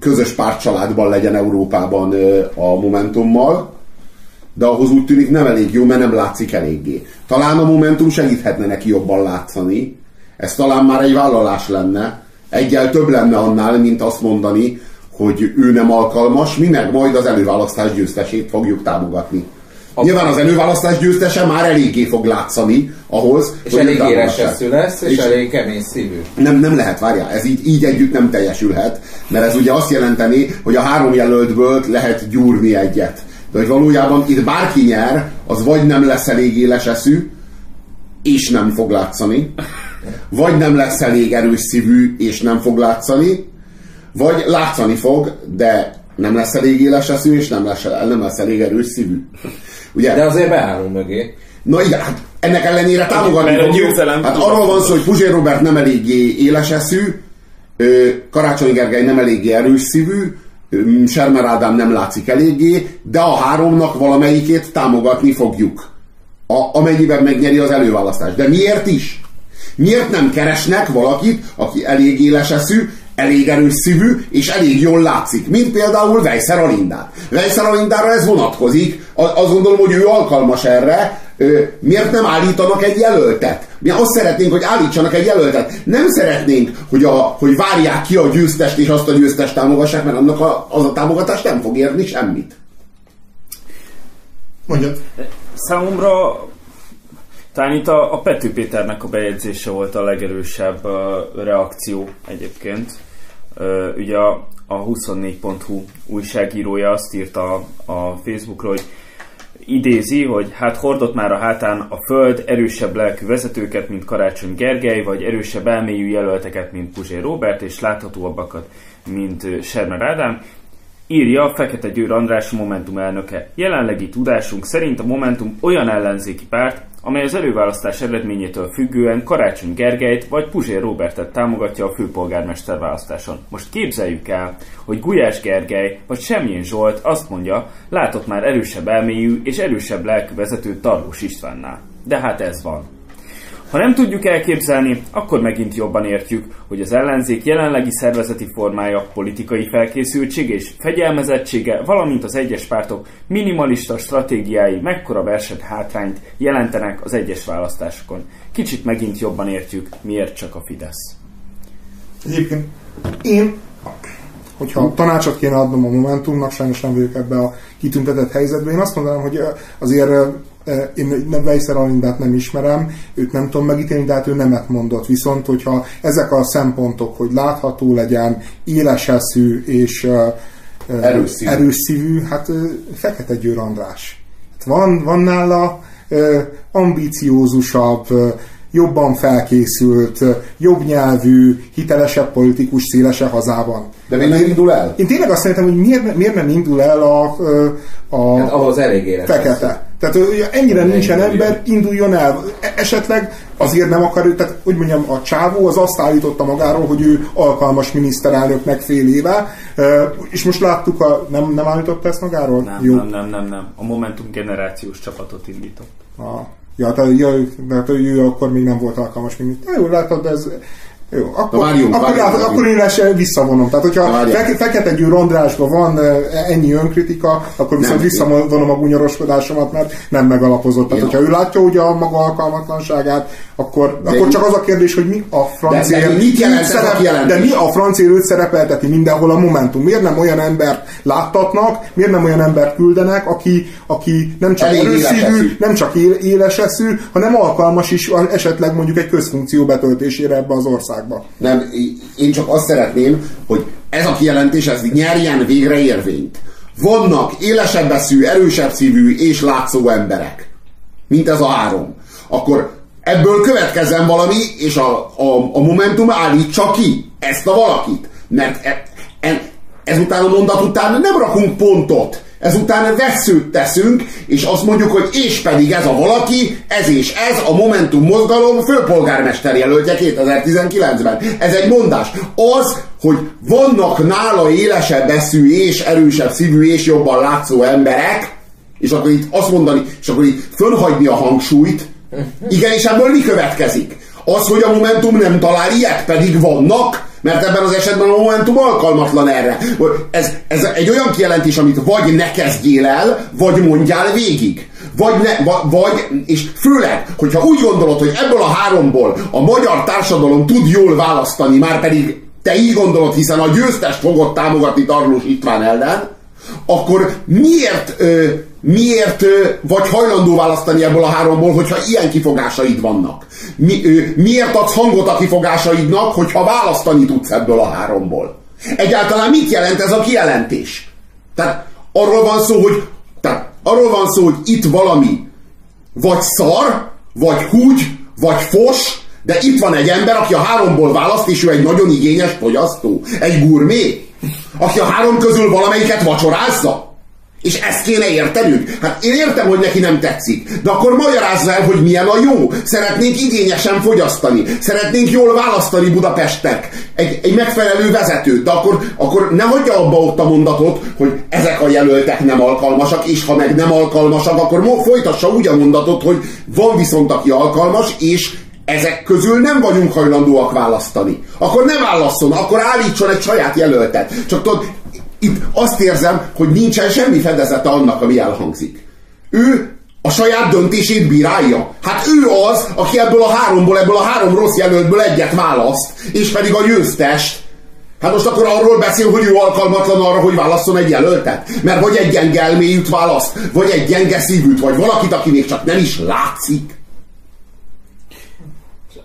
közös pártcsaládban legyen Európában a Momentummal, de ahhoz úgy tűnik nem elég jó, mert nem látszik eléggé. Talán a Momentum segíthetne neki jobban látszani, ez talán már egy vállalás lenne, egyel több lenne annál, mint azt mondani, hogy ő nem alkalmas, mi meg majd az előválasztás győztesét fogjuk támogatni. A Nyilván az előválasztás győztese már eléggé fog látszani ahhoz, és hogy elég éreseszű lesz, és, és elég kemény szívű. Nem, nem lehet, várjál, ez így, így együtt nem teljesülhet, mert ez ugye azt jelenteni, hogy a három jelöltből lehet gyúrni egyet. De hogy valójában itt bárki nyer, az vagy nem lesz elég éles eszű, és nem fog látszani, vagy nem lesz elég erős szívű, és nem fog látszani, vagy látszani fog, de nem lesz elég éles eszű, és nem lesz, nem lesz elég erős szívű. Ugye? De azért beállunk mögé. Na igen, hát ennek ellenére támogatni Mert fogjuk. Hát arról van szó, hogy Puzsér Robert nem eléggé éles eszű, Karácsony Gergely nem eléggé erős szívű, Sermer Ádám nem látszik eléggé, de a háromnak valamelyikét támogatni fogjuk. A, amennyiben megnyeri az előválasztást. De miért is? Miért nem keresnek valakit, aki elég éles eszű, elég erős szívű, és elég jól látszik, mint például Weiser Alindát. Weiser Alindára ez vonatkozik, azt gondolom, hogy ő alkalmas erre, miért nem állítanak egy jelöltet? Mi azt szeretnénk, hogy állítsanak egy jelöltet. Nem szeretnénk, hogy, a, hogy várják ki a győztest, és azt a győztest támogassák, mert annak a, az a támogatás nem fog érni semmit. Mondjad. Számomra talán itt a, a Pető Péternek a bejegyzése volt a legerősebb uh, reakció egyébként. Ugye a, a 24.hu újságírója azt írta a Facebookról, hogy idézi, hogy hát hordott már a hátán a föld erősebb lelkű vezetőket, mint Karácsony Gergely, vagy erősebb elmélyű jelölteket, mint Puzsér Robert, és láthatóabbakat, mint Sermer Ádám. Írja Fekete Győr András, Momentum elnöke. Jelenlegi tudásunk szerint a Momentum olyan ellenzéki párt, amely az előválasztás eredményétől függően Karácsony Gergelyt vagy Puzsér Robertet támogatja a főpolgármester választáson. Most képzeljük el, hogy Gulyás Gergely vagy Semjén Zsolt azt mondja, látott már erősebb elmélyű és erősebb lelkű vezetőt Tarlós Istvánnál. De hát ez van. Ha nem tudjuk elképzelni, akkor megint jobban értjük, hogy az ellenzék jelenlegi szervezeti formája, politikai felkészültség és fegyelmezettsége, valamint az egyes pártok minimalista stratégiái mekkora verseny hátrányt jelentenek az egyes választásokon. Kicsit megint jobban értjük, miért csak a Fidesz. Egyébként én, hogyha tanácsot kéne adnom a Momentumnak, sajnos nem vagyok ebbe a kitüntetett helyzetbe, én azt mondanám, hogy azért én nem Weiser Alindát nem ismerem, őt nem tudom megítélni, de hát ő nemet mondott. Viszont, hogyha ezek a szempontok, hogy látható legyen, éles eszű és Erős szívű. erős szívű, hát Fekete Győr András. Hát van, van nála ambíciózusabb, jobban felkészült, jobb nyelvű, hitelesebb politikus szélese hazában. De még nem indul el? Én tényleg azt szerintem, hogy miért, miért nem indul el a, a Hát ahhoz elég éles. fekete. Tehát ö, ennyire nincsen induljon. ember, induljon el. E- Esetleg azért nem akar ő, tehát úgy mondjam, a csávó az azt állította magáról, hogy ő alkalmas miniszterelnöknek fél éve, és most láttuk, a, nem, nem állította ezt magáról? Nem, Jó. nem, nem, nem, nem. A Momentum generációs csapatot indított. Ah, ja, tehát, ja, tehát ő akkor még nem volt alkalmas miniszter. Jó, látod, de ez... Jó, akkor, Na, várjunk, akkor, várjunk, várjunk. akkor én ezt visszavonom. Tehát, hogyha feke, Fekete Győr Andrásban van eh, ennyi önkritika, akkor viszont Nem. visszavonom a gunyoroskodásomat, mert nem megalapozott. Tehát, Ja. hogyha ő látja ugye a maga alkalmatlanságát, akkor, akkor mi- csak az a kérdés, hogy mi a francia De- de mit jelent kijelentés? de mi a francia őt szerepelteti mindenhol a Momentum? Miért nem olyan embert láttatnak, miért nem olyan embert küldenek, aki, aki nem csak erőszívű, nem csak él, éles eszű, hanem alkalmas is esetleg mondjuk egy közfunkció betöltésére ebbe az országba. Nem, én csak azt szeretném, hogy ez a kijelentés, ez nyerjen végre érvényt. Vannak élesebb eszű, erősebb szívű és látszó emberek, mint ez a három. Akkor ebből következzen valami, és a, a, a Momentum állítsa ki ezt a valakit. Mert e, e, ezután a mondat után nem rakunk pontot. Ezután veszőt teszünk, és azt mondjuk, hogy és pedig ez a valaki, ez és ez a Momentum mozgalom főpolgármester jelöltje 2019-ben. Ez egy mondás. Az, hogy vannak nála élesebb eszű és erősebb szívű és jobban látszó emberek, és akkor itt azt mondani, és akkor itt fönhagyni a hangsúlyt, igen, és ebből mi következik? Az, hogy a Momentum nem talál ilyet, pedig vannak, mert ebben az esetben a Momentum alkalmatlan erre. Ez, ez egy olyan kijelentés, amit vagy ne kezdjél el, vagy mondjál végig. Vagy, ne, va- vagy, és főleg, hogyha úgy gondolod, hogy ebből a háromból a magyar társadalom tud jól választani, már pedig te így gondolod, hiszen a győztest fogod támogatni Tarlós István ellen, akkor miért, ö, miért vagy hajlandó választani ebből a háromból, hogyha ilyen kifogásaid vannak? Mi, miért adsz hangot a kifogásaidnak, hogyha választani tudsz ebből a háromból? Egyáltalán mit jelent ez a kijelentés? Tehát arról van szó, hogy tehát arról van szó, hogy itt valami vagy szar, vagy húgy, vagy fos, De itt van egy ember, aki a háromból választ, és ő egy nagyon igényes fogyasztó. Egy gurmé, aki a három közül valamelyiket vacsorázza. És ezt kéne értenünk? Hát én értem, hogy neki nem tetszik, de akkor magyarázza el, hogy milyen a jó. Szeretnénk igényesen fogyasztani, szeretnénk jól választani Budapestnek egy, egy megfelelő vezetőt, de akkor, akkor ne hagyja abba ott a mondatot, hogy ezek a jelöltek nem alkalmasak, és ha meg nem alkalmasak, akkor folytassa úgy a mondatot, hogy van viszont aki alkalmas, és ezek közül nem vagyunk hajlandóak választani. Akkor ne válasszon, akkor állítson egy saját jelöltet. Csak tudod, itt azt érzem, hogy nincsen semmi fedezete annak, ami elhangzik. Ő a saját döntését bírálja. Hát ő az, aki ebből a háromból, ebből a három rossz jelöltből egyet választ, és pedig a győztest. Hát most akkor arról beszél, hogy ő alkalmatlan arra, hogy válasszon egy jelöltet? Mert vagy egy gyenge elmélyűt választ, vagy egy gyenge szívűt, vagy valakit, aki még csak nem is látszik.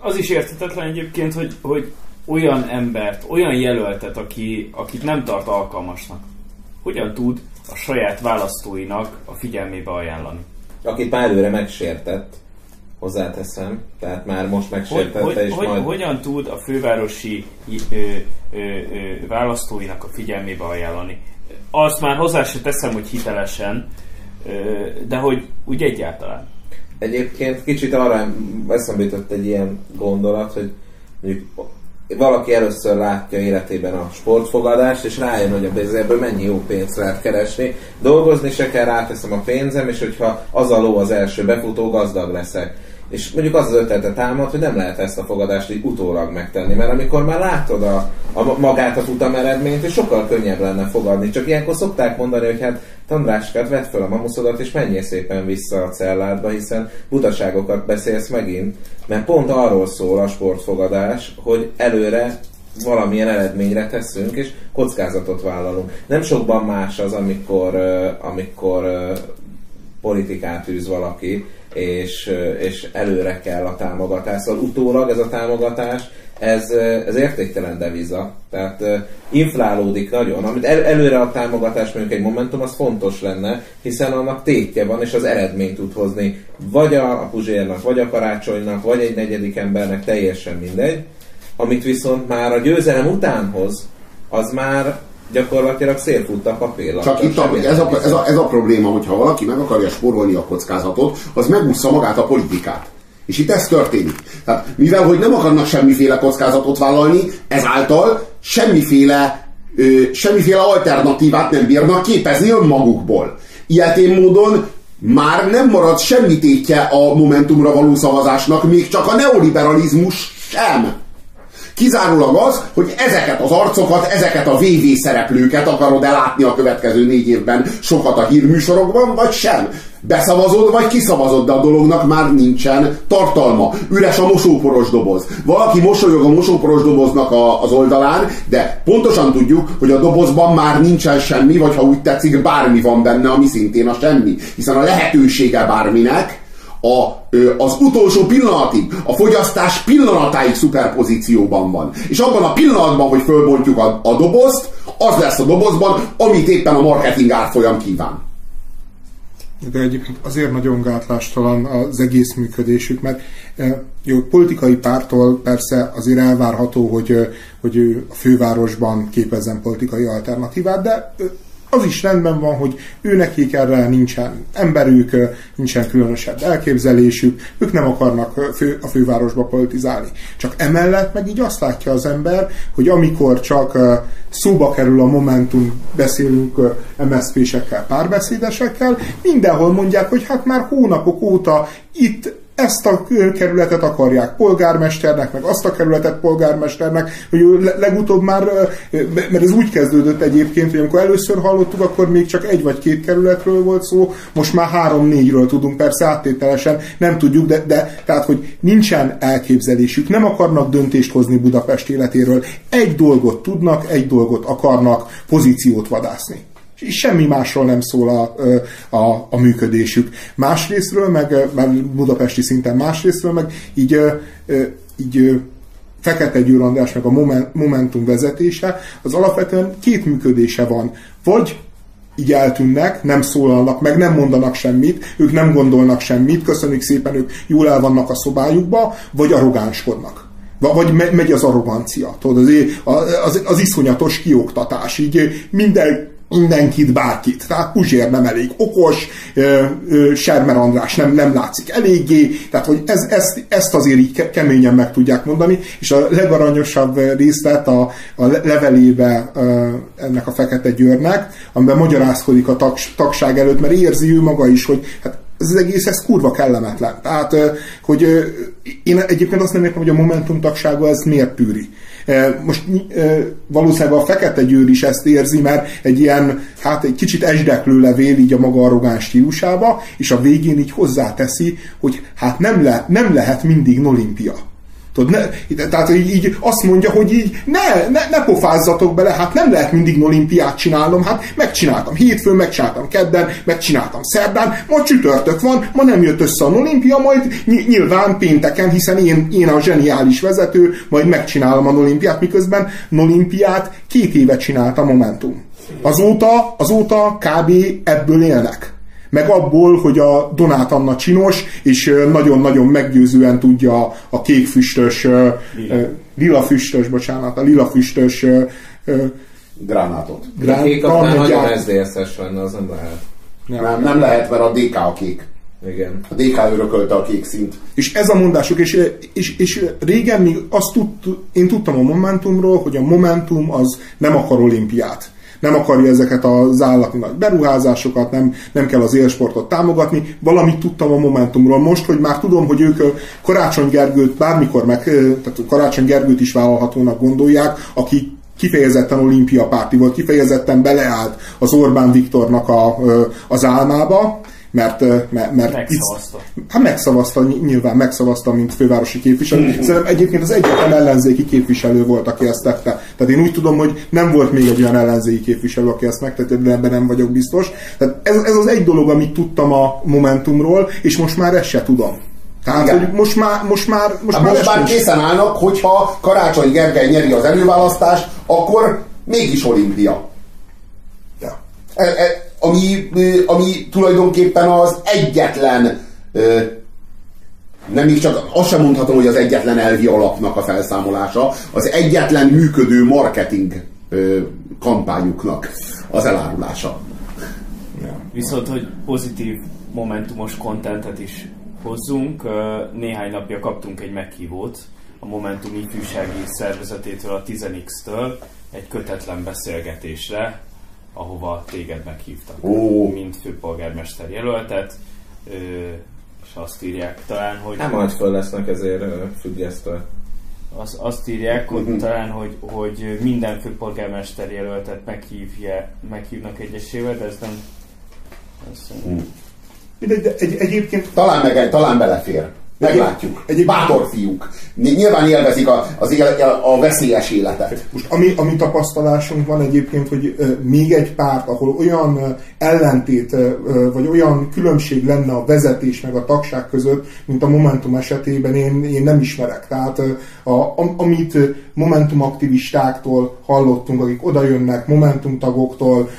Az is érthetetlen egyébként, hogy, hogy olyan embert, olyan jelöltet, aki, akit nem tart alkalmasnak, hogyan tud a saját választóinak a figyelmébe ajánlani? Akit már előre megsértett, hozzáteszem, tehát már most megsértette, hogy, és hogy, majd... Hogyan tud a fővárosi ö, ö, ö, választóinak a figyelmébe ajánlani? Azt már hozzá se teszem, hogy hitelesen, ö, de hogy úgy egyáltalán. Egyébként kicsit arra eszembe jutott egy ilyen gondolat, hogy mondjuk valaki először látja életében a sportfogadást, és rájön, hogy ebből mennyi jó pénzt lehet keresni. Dolgozni se kell, ráteszem a pénzem, és hogyha az a ló az első befutó, gazdag leszek. És mondjuk az az ötlete támad, hogy nem lehet ezt a fogadást így utólag megtenni, mert amikor már látod a, a magát a futam eredményt, és sokkal könnyebb lenne fogadni. Csak ilyenkor szokták mondani, hogy hát Tandráskát, vedd fel a mamuszodat, és menjél szépen vissza a celládba, hiszen butaságokat beszélsz megint, mert pont arról szól a sportfogadás, hogy előre valamilyen eredményre teszünk, és kockázatot vállalunk. Nem sokban más az, amikor, amikor politikát űz valaki, és, és előre kell a támogatás. Szóval utólag ez a támogatás, ez, ez értéktelen deviza. Tehát inflálódik nagyon. Amit el, előre a támogatás mondjuk egy Momentum, az fontos lenne, hiszen annak tétje van, és az eredményt tud hozni. Vagy a, a Puzsérnak, vagy a Karácsonynak, vagy egy negyedik embernek, teljesen mindegy. Amit viszont már a győzelem utánhoz, az már gyakorlatilag szélfut a papírlap. Csak itt a, ez, a, ez, a, ez a probléma, hogyha valaki meg akarja spórolni a kockázatot, az megúszza magát a politikát. És itt ez történik. Tehát mivel, hogy nem akarnak semmiféle kockázatot vállalni, ezáltal semmiféle, ö, semmiféle alternatívát nem bírnak képezni önmagukból. Ilyetén módon már nem marad semmi tétje a Momentumra való szavazásnak, még csak a neoliberalizmus sem. Kizárólag az, hogy ezeket az arcokat, ezeket a VV szereplőket akarod elátni a következő négy évben sokat a hírműsorokban, vagy sem. Beszavazod, vagy kiszavazod, de a dolognak már nincsen tartalma. Üres a mosóporos doboz. Valaki mosolyog a mosóporos doboznak a, az oldalán, de pontosan tudjuk, hogy a dobozban már nincsen semmi, vagy ha úgy tetszik, bármi van benne, ami szintén a semmi. Hiszen a lehetősége bárminek a, az utolsó pillanatig, a fogyasztás pillanatáig szuperpozícióban van. És abban a pillanatban, hogy fölbontjuk a, a dobozt, az lesz a dobozban, amit éppen a marketing árfolyam kíván. De egyébként azért nagyon gátlástalan az egész működésük, mert jó, politikai pártól persze azért elvárható, hogy, hogy a fővárosban képezzen politikai alternatívát, de az is rendben van, hogy ő nekik erre nincsen emberük, nincsen különösebb elképzelésük, ők nem akarnak fő, a fővárosba politizálni. Csak emellett meg így azt látja az ember, hogy amikor csak szóba kerül a Momentum, beszélünk MSZP-sekkel, párbeszédesekkel, mindenhol mondják, hogy hát már hónapok óta itt ezt a kerületet akarják polgármesternek, meg azt a kerületet polgármesternek, hogy legutóbb már, mert ez úgy kezdődött egyébként, hogy amikor először hallottuk, akkor még csak egy vagy két kerületről volt szó, most már három-négyről tudunk, persze áttételesen nem tudjuk, de, de tehát, hogy nincsen elképzelésük, nem akarnak döntést hozni Budapest életéről, egy dolgot tudnak, egy dolgot akarnak, pozíciót vadászni és semmi másról nem szól a, a, a működésük. Másrésztről, meg, meg budapesti szinten másrésztről, meg így, így Fekete Győr meg a Momentum vezetése, az alapvetően két működése van. Vagy így eltűnnek, nem szólalnak meg, nem mondanak semmit, ők nem gondolnak semmit, köszönjük szépen, ők jól el vannak a szobájukba, vagy arrogánskodnak. Vagy megy az arrogancia, tudod, az, az, az iszonyatos kioktatás, így minden, mindenkit, bárkit. Tehát Puzsér nem elég okos, Sermer András nem, nem látszik eléggé, tehát hogy ez, ezt, ezt azért így keményen meg tudják mondani, és a legaranyosabb részlet a, a levelébe ennek a Fekete Győrnek, amiben magyarázkodik a tag, tagság előtt, mert érzi ő maga is, hogy hát ez az egész, ez kurva kellemetlen. Tehát, hogy én egyébként azt nem értem, hogy a Momentum tagsága ez miért tűri. Most valószínűleg a Fekete Győr is ezt érzi, mert egy ilyen, hát egy kicsit esdeklő levél így a maga arrogáns stílusába, és a végén így hozzáteszi, hogy hát nem, le, nem lehet mindig olimpia. Tudod, ne, tehát így, így azt mondja, hogy így ne, ne, ne pofázzatok bele, hát nem lehet mindig olimpiát csinálnom, hát megcsináltam hétfőn, megcsináltam kedden, megcsináltam szerdán, ma csütörtök van, ma nem jött össze a olimpia, majd nyilván pénteken, hiszen én, én a zseniális vezető, majd megcsinálom a olimpiát, miközben olimpiát két éve csinálta Momentum. Azóta, azóta kb. ebből élnek meg abból, hogy a Donát Anna csinos, és nagyon-nagyon meggyőzően tudja a kékfüstös, lila, lila füstös, bocsánat, a lila füstös gránátot. Grán, a kék aztán nagyon SZDSZ-es lenne, az nem lehet. Ja. Nem, nem lehet, mert a DK a kék. Igen. A DK örökölte a kék szint. És ez a mondásuk, és, és, és régen még azt tud, én tudtam a Momentumról, hogy a Momentum az nem akar olimpiát nem akarja ezeket az állati nagy beruházásokat, nem, nem kell az élsportot támogatni. Valamit tudtam a Momentumról most, hogy már tudom, hogy ők Karácsony Gergőt bármikor meg, tehát Karácsony Gergőt is vállalhatónak gondolják, aki kifejezetten olimpia párti volt, kifejezetten beleállt az Orbán Viktornak a, az álmába, mert, mert, mert megszavazta. Itt, hát megszavazta, nyilván megszavazta, mint fővárosi képviselő. Szerintem egyébként az egyetlen ellenzéki képviselő volt, aki ezt tette. Tehát én úgy tudom, hogy nem volt még egy olyan ellenzéki képviselő, aki ezt megtette, de ebben nem vagyok biztos. Tehát ez, ez az egy dolog, amit tudtam a Momentumról, és most már ezt se tudom. Tehát, Igen. hogy most már, most már, most hát már, most már készen állnak, hogyha Karácsony Gergely nyeri az előválasztást, akkor mégis olimpia. Ja. E, e, ami, ami tulajdonképpen az egyetlen nem még csak azt sem mondhatom, hogy az egyetlen elvi alapnak a felszámolása, az egyetlen működő marketing kampányuknak az elárulása. Viszont, hogy pozitív momentumos kontentet is hozzunk, néhány napja kaptunk egy meghívót a Momentum ifjúsági szervezetétől, a 10X-től egy kötetlen beszélgetésre, ahova téged meghívtak, oh. mint főpolgármester jelöltet, és azt írják talán, hogy... Nem majd föl lesznek ezért függesztve. Az, azt írják hogy uh-huh. talán, hogy, hogy minden főpolgármester jelöltet meghívja, meghívnak egyesével, de ez nem... Ez, uh. egy, egy, egyébként... Talán, meg, talán belefér. Meglátjuk. Egy, bátor fiúk. Nyilván élvezik a, az éle, a veszélyes életet. Most ami, ami tapasztalásunk van egyébként, hogy még egy párt, ahol olyan uh, ellentét, vagy olyan különbség lenne a vezetés meg a tagság között, mint a Momentum esetében, én, én nem ismerek. Tehát uh, a, amit Momentum aktivistáktól hallottunk, akik odajönnek, Momentum tagoktól,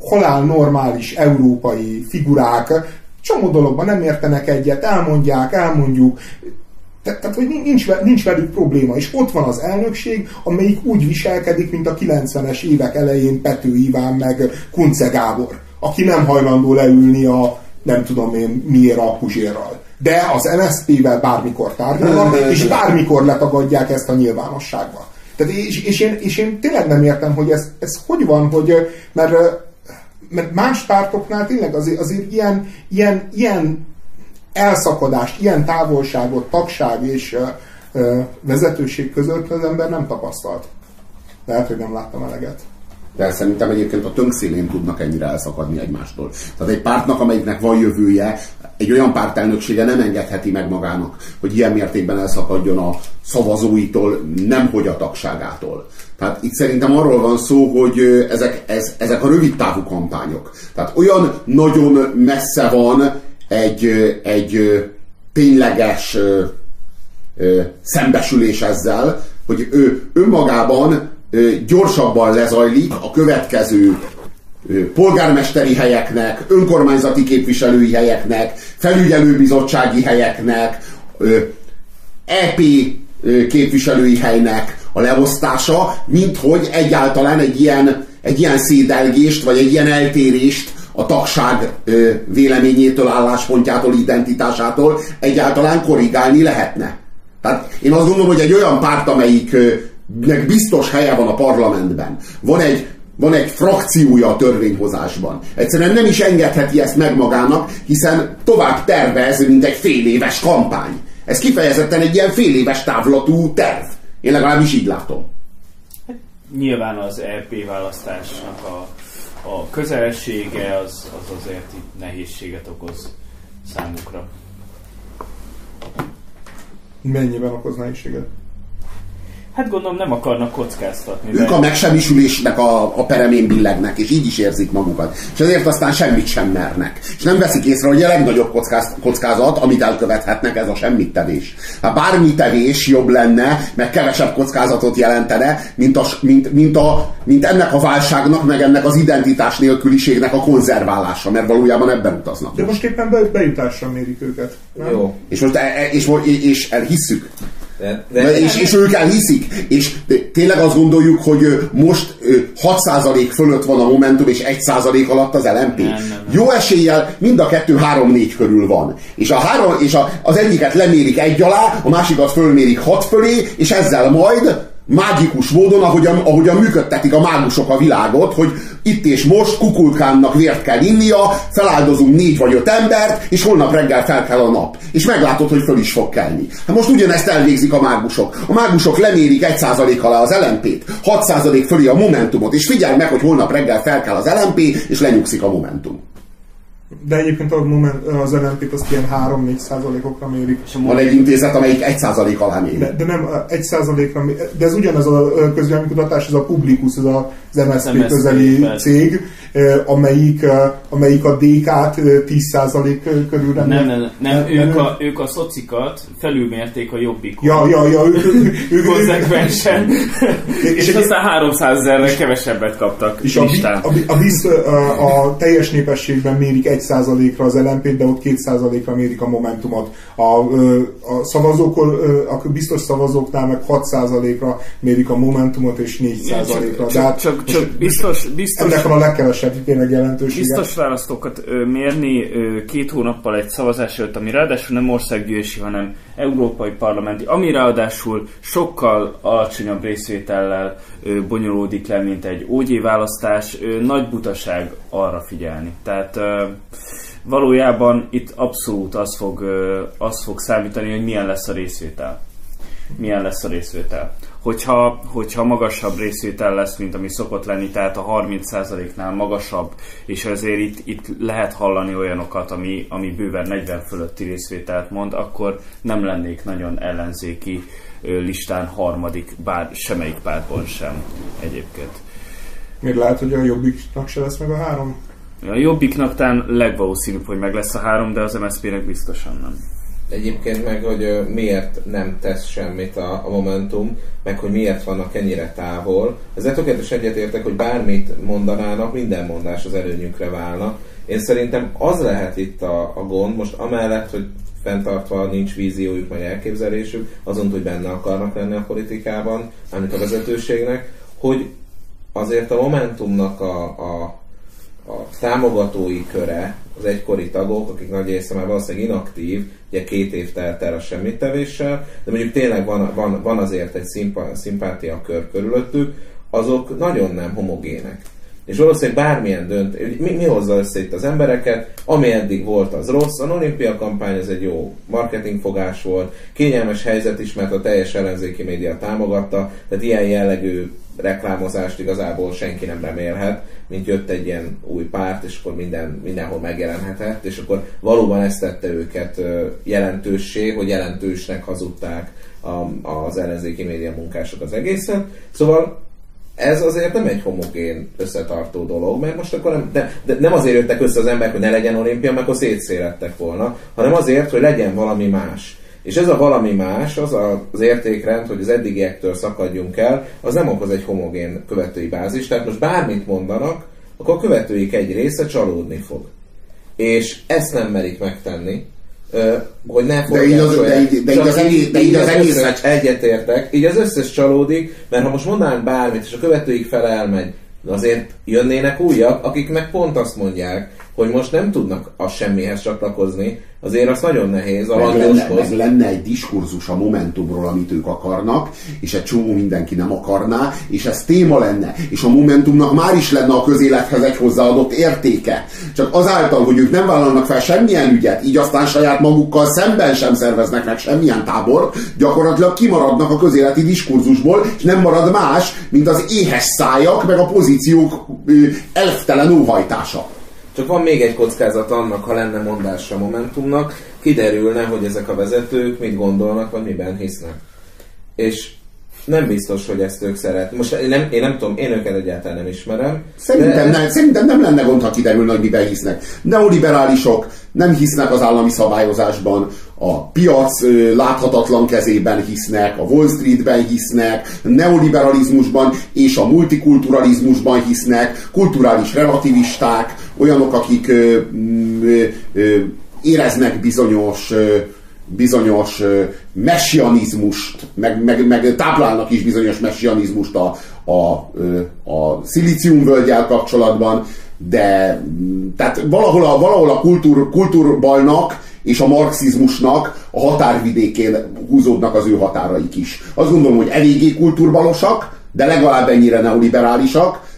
halál normális európai figurák, Csomó dologban nem értenek egyet, elmondják, elmondjuk, Te, tehát, hogy nincs, nincs velük probléma. És ott van az elnökség, amelyik úgy viselkedik, mint a 90-es évek elején Pető Iván meg Kunce Gábor, aki nem hajlandó leülni a nem tudom én miért a Puzsérral. De az MSZP-vel bármikor tárgyalnak, és bármikor letagadják ezt a nyilvánosságba. Tehát és, és, én, és én tényleg nem értem, hogy ez, ez hogy van, hogy mert mert más pártoknál tényleg azért, azért ilyen, ilyen, ilyen elszakadást, ilyen távolságot, tagság és uh, vezetőség között az ember nem tapasztalt. Lehet, hogy nem láttam eleget. De szerintem egyébként a tönkszélén tudnak ennyire elszakadni egymástól. Tehát egy pártnak, amelyiknek van jövője, egy olyan pártelnöksége nem engedheti meg magának, hogy ilyen mértékben elszakadjon a szavazóitól, nemhogy a tagságától. Tehát itt szerintem arról van szó, hogy ezek, ez, ezek a rövid távú kampányok. Tehát olyan nagyon messze van egy, egy tényleges szembesülés ezzel, hogy ő önmagában gyorsabban lezajlik a következő ö, polgármesteri helyeknek, önkormányzati képviselői helyeknek, felügyelőbizottsági helyeknek, ö, EP ö, képviselői helynek a leosztása, mint hogy egyáltalán egy ilyen, egy ilyen szédelgést, vagy egy ilyen eltérést a tagság véleményétől, álláspontjától, identitásától egyáltalán korrigálni lehetne. Tehát én azt gondolom, hogy egy olyan párt, amelyiknek biztos helye van a parlamentben, van egy, van egy frakciója a törvényhozásban. Egyszerűen nem is engedheti ezt meg magának, hiszen tovább tervez, mint egy fél éves kampány. Ez kifejezetten egy ilyen fél éves távlatú terv. Én legalábbis így látom. Nyilván az EP választásnak a, a közelsége az, az azért itt nehézséget okoz számukra. Mennyiben okoz nehézséget? Hát gondolom nem akarnak kockáztatni. Ők a megsemmisülésnek a, a peremén billegnek, és így is érzik magukat. És ezért aztán semmit sem mernek. És nem veszik észre, hogy a legnagyobb kockáz, kockázat, amit elkövethetnek, ez a semmit tevés. Hát bármi tevés jobb lenne, meg kevesebb kockázatot jelentene, mint, a, mint, mint, a, mint ennek a válságnak, meg ennek az identitás nélküliségnek a konzerválása, mert valójában ebben utaznak. De most éppen be, bejutásra mérik őket. Nem? Jó. És most e- e- és, és, és elhisszük. De, De, és, és ők elhiszik. És tényleg azt gondoljuk, hogy most ö, 6% fölött van a Momentum, és 1% alatt az LMP. Nem, nem, nem. Jó eséllyel mind a kettő 3-4 körül van. És, a három, és a, az egyiket lemérik egy alá, a másikat fölmérik 6 fölé, és ezzel majd mágikus módon, ahogyan, ahogyan működtetik a mágusok a világot, hogy itt és most kukulkánnak vért kell innia, feláldozunk négy vagy öt embert, és holnap reggel fel kell a nap. És meglátod, hogy föl is fog kelni. Hát most ugyanezt elvégzik a mágusok. A mágusok lemérik 1% alá az LMP-t, 6% fölé a Momentumot, és figyelj meg, hogy holnap reggel fel kell az LMP, és lenyugszik a Momentum. De egyébként a moment, az LNP-t azt ilyen 3-4 százalékokra mérik. Van egy intézet, amelyik 1% alá méri. De, de nem egy százalékra, mé- de ez ugyanaz a közvéleménykutatás, ez a Publikus, ez az MSZP MSZP, közeli persze. cég, amelyik, amelyik a DK-t ö, 10 százalék körülre Nem, nem, nem, nem ők, a, ők a szocikat felülmérték a jobbikon. Ja, ja, ja, ők, ők, ők, konzekvensen. és, És aztán 300 ezerre kevesebbet kaptak És a, a, a, a, a teljes népességben mérik 1%-ra az LMP-t, de ott 2%-ra mérik a Momentumot. A, a szavazókor, a biztos szavazóknál meg 6%-ra mérik a Momentumot, és 4%-ra. Csak, De hát csak, csak, csak biztos, biztos, ennek van a legkevesebb tényleg jelentősége. biztos választókat mérni két hónappal egy szavazás előtt, ami ráadásul nem országgyűlési, hanem európai parlamenti, ami ráadásul sokkal alacsonyabb részvétellel bonyolódik le, mint egy OG választás, nagy butaság arra figyelni. Tehát valójában itt abszolút az fog, az fog számítani, hogy milyen lesz a részvétel milyen lesz a részvétel. Hogyha, hogyha magasabb részvétel lesz, mint ami szokott lenni, tehát a 30%-nál magasabb, és azért itt, itt lehet hallani olyanokat, ami, ami bőven 40 fölötti részvételt mond, akkor nem lennék nagyon ellenzéki ö, listán harmadik, bár semmelyik pártban sem egyébként. Miért lehet, hogy a jobbiknak se lesz meg a három? A jobbiknak talán legvalószínűbb, hogy meg lesz a három, de az MSZP-nek biztosan nem. Egyébként meg, hogy miért nem tesz semmit a, a Momentum, meg hogy miért vannak ennyire távol. Ezzel tökéletes egyetértek, hogy bármit mondanának, minden mondás az előnyükre válna. Én szerintem az lehet itt a, a gond, most amellett, hogy fenntartva nincs víziójuk, meg elképzelésük, azon, hogy benne akarnak lenni a politikában, amit a vezetőségnek, hogy azért a Momentumnak a, a a támogatói köre, az egykori tagok, akik nagy része már valószínűleg inaktív, ugye két év telt el a semmittevéssel, de mondjuk tényleg van, van, van azért egy szimpa, szimpátia kör körülöttük, azok nagyon nem homogének. És valószínűleg bármilyen dönt, mi, mi hozza össze itt az embereket, ami eddig volt, az rossz. A olimpia kampány ez egy jó marketingfogás volt, kényelmes helyzet is, mert a teljes ellenzéki média támogatta, tehát ilyen jellegű reklámozást igazából senki nem remélhet, mint jött egy ilyen új párt, és akkor minden, mindenhol megjelenhetett, és akkor valóban ezt tette őket jelentőssé, hogy jelentősnek hazudták az ellenzéki média munkások az egészet. Szóval ez azért nem egy homogén összetartó dolog, mert most akkor nem, de, de nem azért jöttek össze az emberek, hogy ne legyen olimpia, mert akkor szétszélettek volna, hanem azért, hogy legyen valami más. És ez a valami más, az az értékrend, hogy az eddigiektől szakadjunk el, az nem okoz egy homogén követői bázis. Tehát most bármit mondanak, akkor a követőik egy része csalódni fog. És ezt nem merik megtenni, hogy ne De így az- de így- de az egész- de így az egész- összes egyetértek, így az összes csalódik, mert ha most mondanánk bármit, és a követőik fele elmegy, azért jönnének újabb, akik meg pont azt mondják, hogy most nem tudnak a semmihez csatlakozni, azért az nagyon nehéz a meg lenne, meg lenne egy diskurzus a Momentumról, amit ők akarnak, és egy csomó mindenki nem akarná, és ez téma lenne, és a Momentumnak már is lenne a közélethez egy hozzáadott értéke. Csak azáltal, hogy ők nem vállalnak fel semmilyen ügyet, így aztán saját magukkal szemben sem szerveznek meg semmilyen tábor, gyakorlatilag kimaradnak a közéleti diskurzusból, és nem marad más, mint az éhes szájak, meg a pozíciók elftelen óhajtása. Csak van még egy kockázat annak, ha lenne mondása Momentumnak, kiderülne, hogy ezek a vezetők mit gondolnak, vagy miben hisznek. És nem biztos, hogy ezt ők szeret. Most én nem, én nem tudom, én őket egyáltalán nem ismerem. Szerintem, nem, szerintem nem lenne gond, ha kiderülne, hogy miben hisznek. Neoliberálisok nem hisznek az állami szabályozásban, a piac láthatatlan kezében hisznek, a Wall Streetben hisznek, neoliberalizmusban és a multikulturalizmusban hisznek, kulturális relativisták, olyanok, akik éreznek bizonyos bizonyos messianizmust, meg, meg, meg táplálnak is bizonyos messianizmust a, a, a szilíciumvölgyel kapcsolatban, de tehát valahol a, valahol a kultúr, kultúrbalnak és a marxizmusnak a határvidékén húzódnak az ő határaik is. Azt gondolom, hogy eléggé kultúrbalosak, de legalább ennyire neoliberálisak,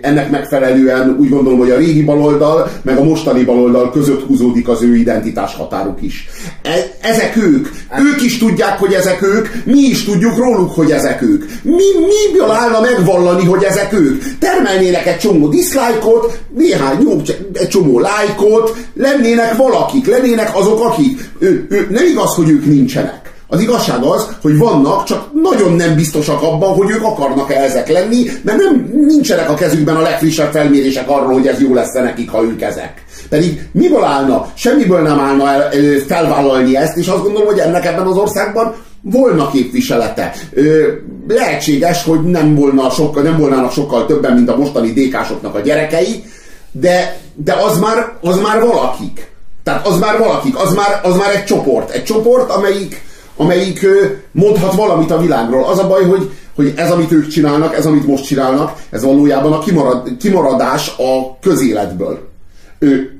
ennek megfelelően úgy gondolom, hogy a régi baloldal, meg a mostani baloldal között húzódik az ő identitás határuk is. E- ezek ők. Ők is tudják, hogy ezek ők, mi is tudjuk róluk, hogy ezek ők. Mi, miből állna megvallani, hogy ezek ők? Termelnének egy csomó diszlájkot, néhány jó, egy csomó lájkot, lennének valakik, lennének azok, akik. Ő, ő, nem igaz, hogy ők nincsenek. Az igazság az, hogy vannak, csak nagyon nem biztosak abban, hogy ők akarnak-e ezek lenni, mert nem nincsenek a kezükben a legfrissebb felmérések arról, hogy ez jó lesz nekik, ha ők ezek. Pedig miből állna? Semmiből nem állna el, felvállalni ezt, és azt gondolom, hogy ennek ebben az országban volna képviselete. Ö, lehetséges, hogy nem, volna sokkal, nem volnának sokkal többen, mint a mostani DK-soknak a gyerekei, de, de az, már, az már valakik. Tehát az már valakik, az már, az már egy csoport. Egy csoport, amelyik, amelyik mondhat valamit a világról. Az a baj, hogy, hogy ez, amit ők csinálnak, ez, amit most csinálnak, ez valójában a kimarad, kimaradás a közéletből.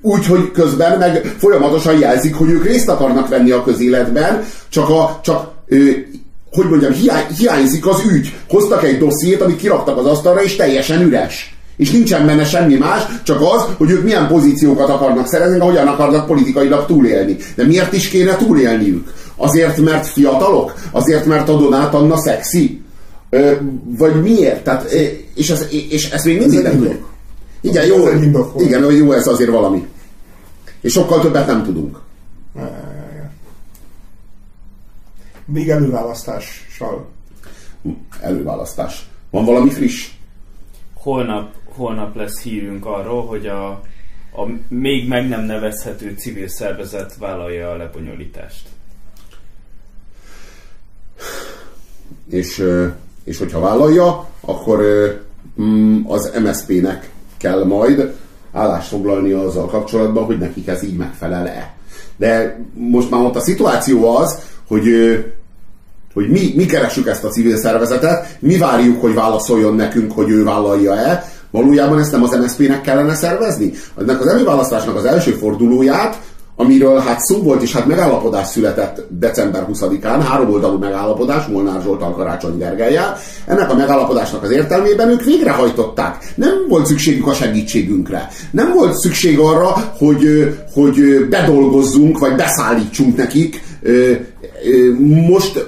Úgy, hogy közben meg folyamatosan jelzik, hogy ők részt akarnak venni a közéletben, csak, a, csak hogy mondjam, hiány, hiányzik az ügy. Hoztak egy dossziét, amit kiraktak az asztalra, és teljesen üres. És nincsen benne semmi más, csak az, hogy ők milyen pozíciókat akarnak szerezni, hogyan akarnak politikailag túlélni. De miért is kéne túlélniük? Azért, mert fiatalok? Azért, mert a Donát Anna szexi? Ö, vagy miért? Tehát, és, ez, és ezt még mindig nem tudjuk. Igen, jó, igen, jó, ez azért valami. És sokkal többet nem tudunk. Még előválasztással. Előválasztás. Van valami friss? Holnap, holnap lesz hírünk arról, hogy a, a még meg nem nevezhető civil szervezet vállalja a lebonyolítást. És, és hogyha vállalja, akkor mm, az MSZP-nek kell majd állást foglalni azzal kapcsolatban, hogy nekik ez így megfelel-e. De most már ott a szituáció az, hogy, hogy mi, mi keressük ezt a civil szervezetet, mi várjuk, hogy válaszoljon nekünk, hogy ő vállalja-e, valójában ezt nem az MSZP-nek kellene szervezni? Ennek az előválasztásnak az első fordulóját amiről hát szó volt, és hát megállapodás született december 20-án, háromoldalú megállapodás Molnár Zsoltal Karácsony Gergelyel. Ennek a megállapodásnak az értelmében ők végrehajtották. Nem volt szükségük a segítségünkre. Nem volt szükség arra, hogy, hogy bedolgozzunk, vagy beszállítsunk nekik most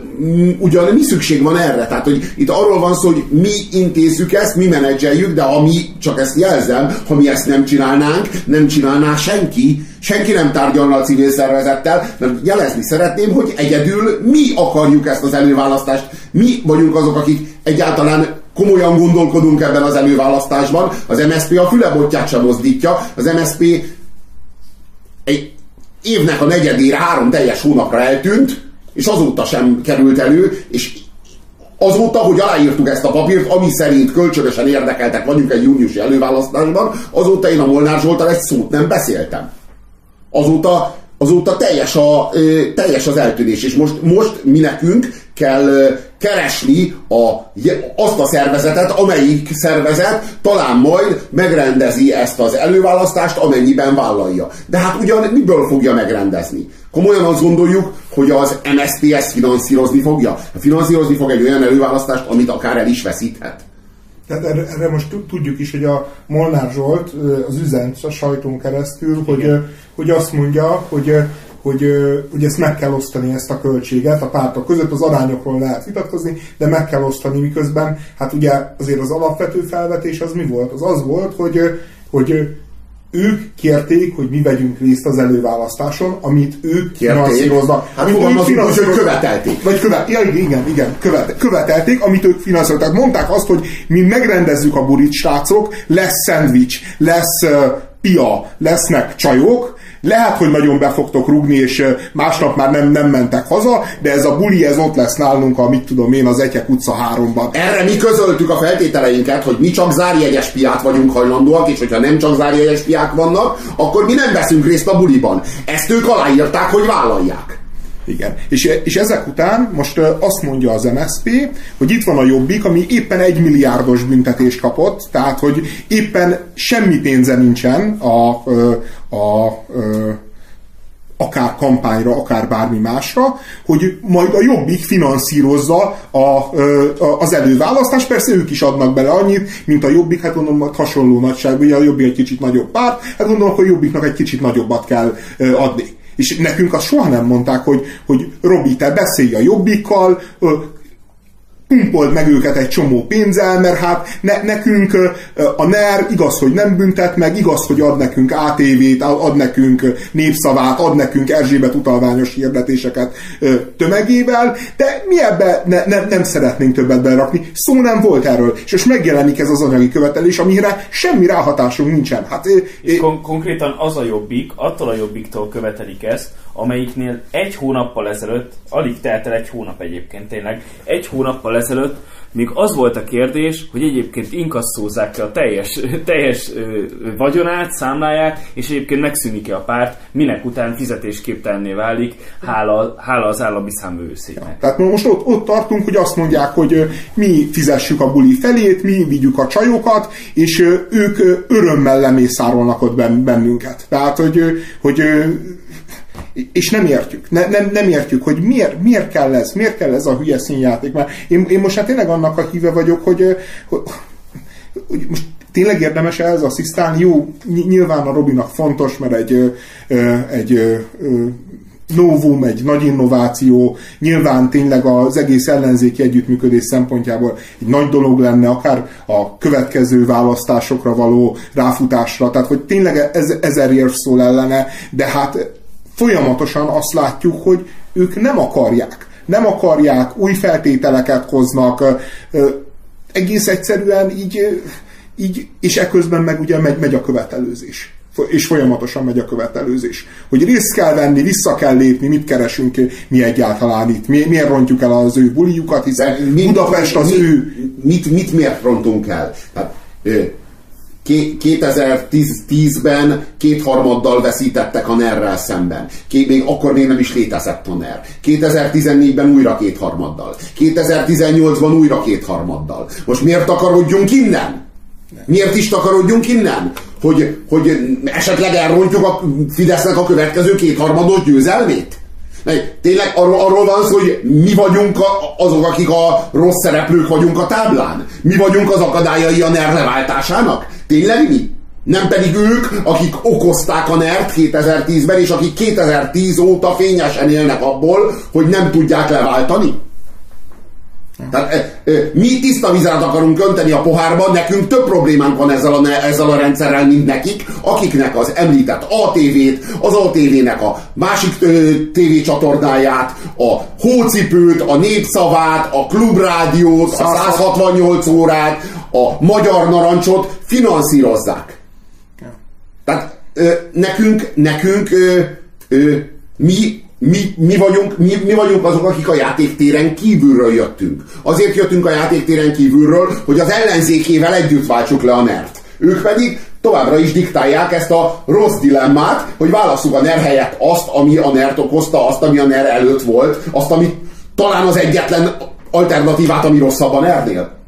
ugyan mi szükség van erre? Tehát, hogy itt arról van szó, hogy mi intézzük ezt, mi menedzseljük, de ha mi, csak ezt jelzem, ha mi ezt nem csinálnánk, nem csinálná senki, senki nem tárgyalna a civil szervezettel, mert jelezni szeretném, hogy egyedül mi akarjuk ezt az előválasztást. Mi vagyunk azok, akik egyáltalán komolyan gondolkodunk ebben az előválasztásban. Az MSZP a fülebotját sem mozdítja, az MSZP egy évnek a negyedére három teljes hónapra eltűnt, és azóta sem került elő, és Azóta, hogy aláírtuk ezt a papírt, ami szerint kölcsönösen érdekeltek vagyunk egy júniusi előválasztásban, azóta én a Molnár Zsoltal egy szót nem beszéltem. Azóta, azóta teljes, a, teljes az eltűnés, és most, most mi nekünk kell keresni a, azt a szervezetet, amelyik szervezet talán majd megrendezi ezt az előválasztást, amennyiben vállalja. De hát ugyan miből fogja megrendezni? Komolyan azt gondoljuk, hogy az MSZP finanszírozni fogja? Finanszírozni fog egy olyan előválasztást, amit akár el is veszíthet. Tehát erre, erre most tudjuk is, hogy a Molnár Zsolt az üzent a sajtón keresztül, hogy, hogy azt mondja, hogy hogy, hogy ezt meg kell osztani, ezt a költséget a pártok között, az arányokról lehet vitatkozni, de meg kell osztani, miközben hát ugye azért az alapvető felvetés az mi volt? Az az volt, hogy, hogy ők kérték, hogy mi vegyünk részt az előválasztáson, amit ők finanszíroznak. Hát fogalmazunk, hogy követelték. Vagy követ, ja, igen, igen, követ, követelték, amit ők finanszíroznak. Tehát mondták azt, hogy mi megrendezzük a burit, srácok, lesz szendvics, lesz uh, pia, lesznek csajok, lehet, hogy nagyon be fogtok rugni, és másnap már nem, nem mentek haza, de ez a buli, ez ott lesz nálunk a, mit tudom én, az Egyek utca 3-ban. Erre mi közöltük a feltételeinket, hogy mi csak zárjegyes piát vagyunk hajlandóak, és hogyha nem csak zárjegyes piák vannak, akkor mi nem veszünk részt a buliban. Ezt ők aláírták, hogy vállalják. Igen. És, és ezek után most azt mondja az MSZP, hogy itt van a Jobbik, ami éppen egy milliárdos büntetést kapott, tehát hogy éppen semmi pénze nincsen a, a, a, akár kampányra, akár bármi másra, hogy majd a Jobbik finanszírozza a, a, az előválasztást. Persze ők is adnak bele annyit, mint a Jobbik, hát gondolom hasonló nagyság, ugye a Jobbik egy kicsit nagyobb párt, hát gondolom, hogy a Jobbiknak egy kicsit nagyobbat kell adni. És nekünk azt soha nem mondták, hogy, hogy Robi, te beszélj a jobbikkal, pumpold meg őket egy csomó pénzzel, mert hát ne, nekünk a NER igaz, hogy nem büntet meg, igaz, hogy ad nekünk ATV-t, ad nekünk népszavát, ad nekünk Erzsébet utalványos hirdetéseket tömegével, de mi ebbe ne, ne, nem szeretnénk többet berakni. Szó nem volt erről, és most megjelenik ez az anyagi követelés, amire semmi ráhatásunk nincsen. Hát, és kon- konkrétan az a jobbik, attól a jobbiktól követelik ezt, amelyiknél egy hónappal ezelőtt, alig telt el egy hónap egyébként tényleg, egy hónappal ezelőtt még az volt a kérdés, hogy egyébként inkasszózzák-e a teljes, teljes ö, vagyonát, számláját, és egyébként megszűnik-e a párt, minek után fizetésképtelenné válik, hála, hála az állami számvőszéknek. Ja, tehát most ott, ott tartunk, hogy azt mondják, hogy mi fizessük a buli felét, mi vigyük a csajokat, és ők örömmel lemészárolnak ott bennünket. Tehát, hogy, hogy és nem értjük, ne, nem, nem értjük, hogy miért, miért kell ez, miért kell ez a hülye színjáték. Mert én, én most hát tényleg annak a híve vagyok, hogy, hogy, hogy most tényleg érdemes ez asszisztálni? Jó, nyilván a Robinak fontos, mert egy, egy novum, egy nagy innováció, nyilván tényleg az egész ellenzéki együttműködés szempontjából egy nagy dolog lenne, akár a következő választásokra való ráfutásra, tehát hogy tényleg ez, ezer érv szól ellene, de hát folyamatosan azt látjuk, hogy ők nem akarják. Nem akarják, új feltételeket hoznak, egész egyszerűen így, így és eközben meg ugye megy, megy a követelőzés és folyamatosan megy a követelőzés. Hogy részt kell venni, vissza kell lépni, mit keresünk mi egyáltalán itt, mi, miért rontjuk el az ő bulijukat, hiszen mi, Budapest az mi, ő... Mit, mit miért rontunk el? Hát, 2010-ben kétharmaddal veszítettek a NER-rel szemben. Ké, még akkor még nem is létezett a NER. 2014-ben újra kétharmaddal. 2018-ban újra kétharmaddal. Most miért takarodjunk innen? Miért is takarodjunk innen? Hogy, hogy esetleg elrontjuk a Fidesznek a következő kétharmados győzelmét? Meg tényleg arról, arról van szó, hogy mi vagyunk a, azok, akik a rossz szereplők vagyunk a táblán? Mi vagyunk az akadályai a NER leváltásának? Tényleg mi? Nem pedig ők, akik okozták a NERT 2010-ben, és akik 2010 óta fényesen élnek abból, hogy nem tudják leváltani? Tehát e, e, mi tiszta vizet akarunk önteni a pohárba, nekünk több problémánk van ezzel a, ezzel a rendszerrel, mint nekik, akiknek az említett ATV-t, az ATV-nek a másik tévécsatornáját, a hócipőt, a népszavát, a klubrádiót, a 168 órát, a magyar narancsot finanszírozzák. Tehát ö, nekünk, nekünk ö, ö, mi mi, mi, vagyunk, mi, mi vagyunk azok, akik a játéktéren kívülről jöttünk. Azért jöttünk a játéktéren kívülről, hogy az ellenzékével együtt váltsuk le a nert. Ők pedig továbbra is diktálják ezt a rossz dilemmát, hogy válasszuk a NER helyett azt, ami a NER-t okozta, azt, ami a NER előtt volt, azt, ami talán az egyetlen alternatívát, ami rosszabb a NER-nél.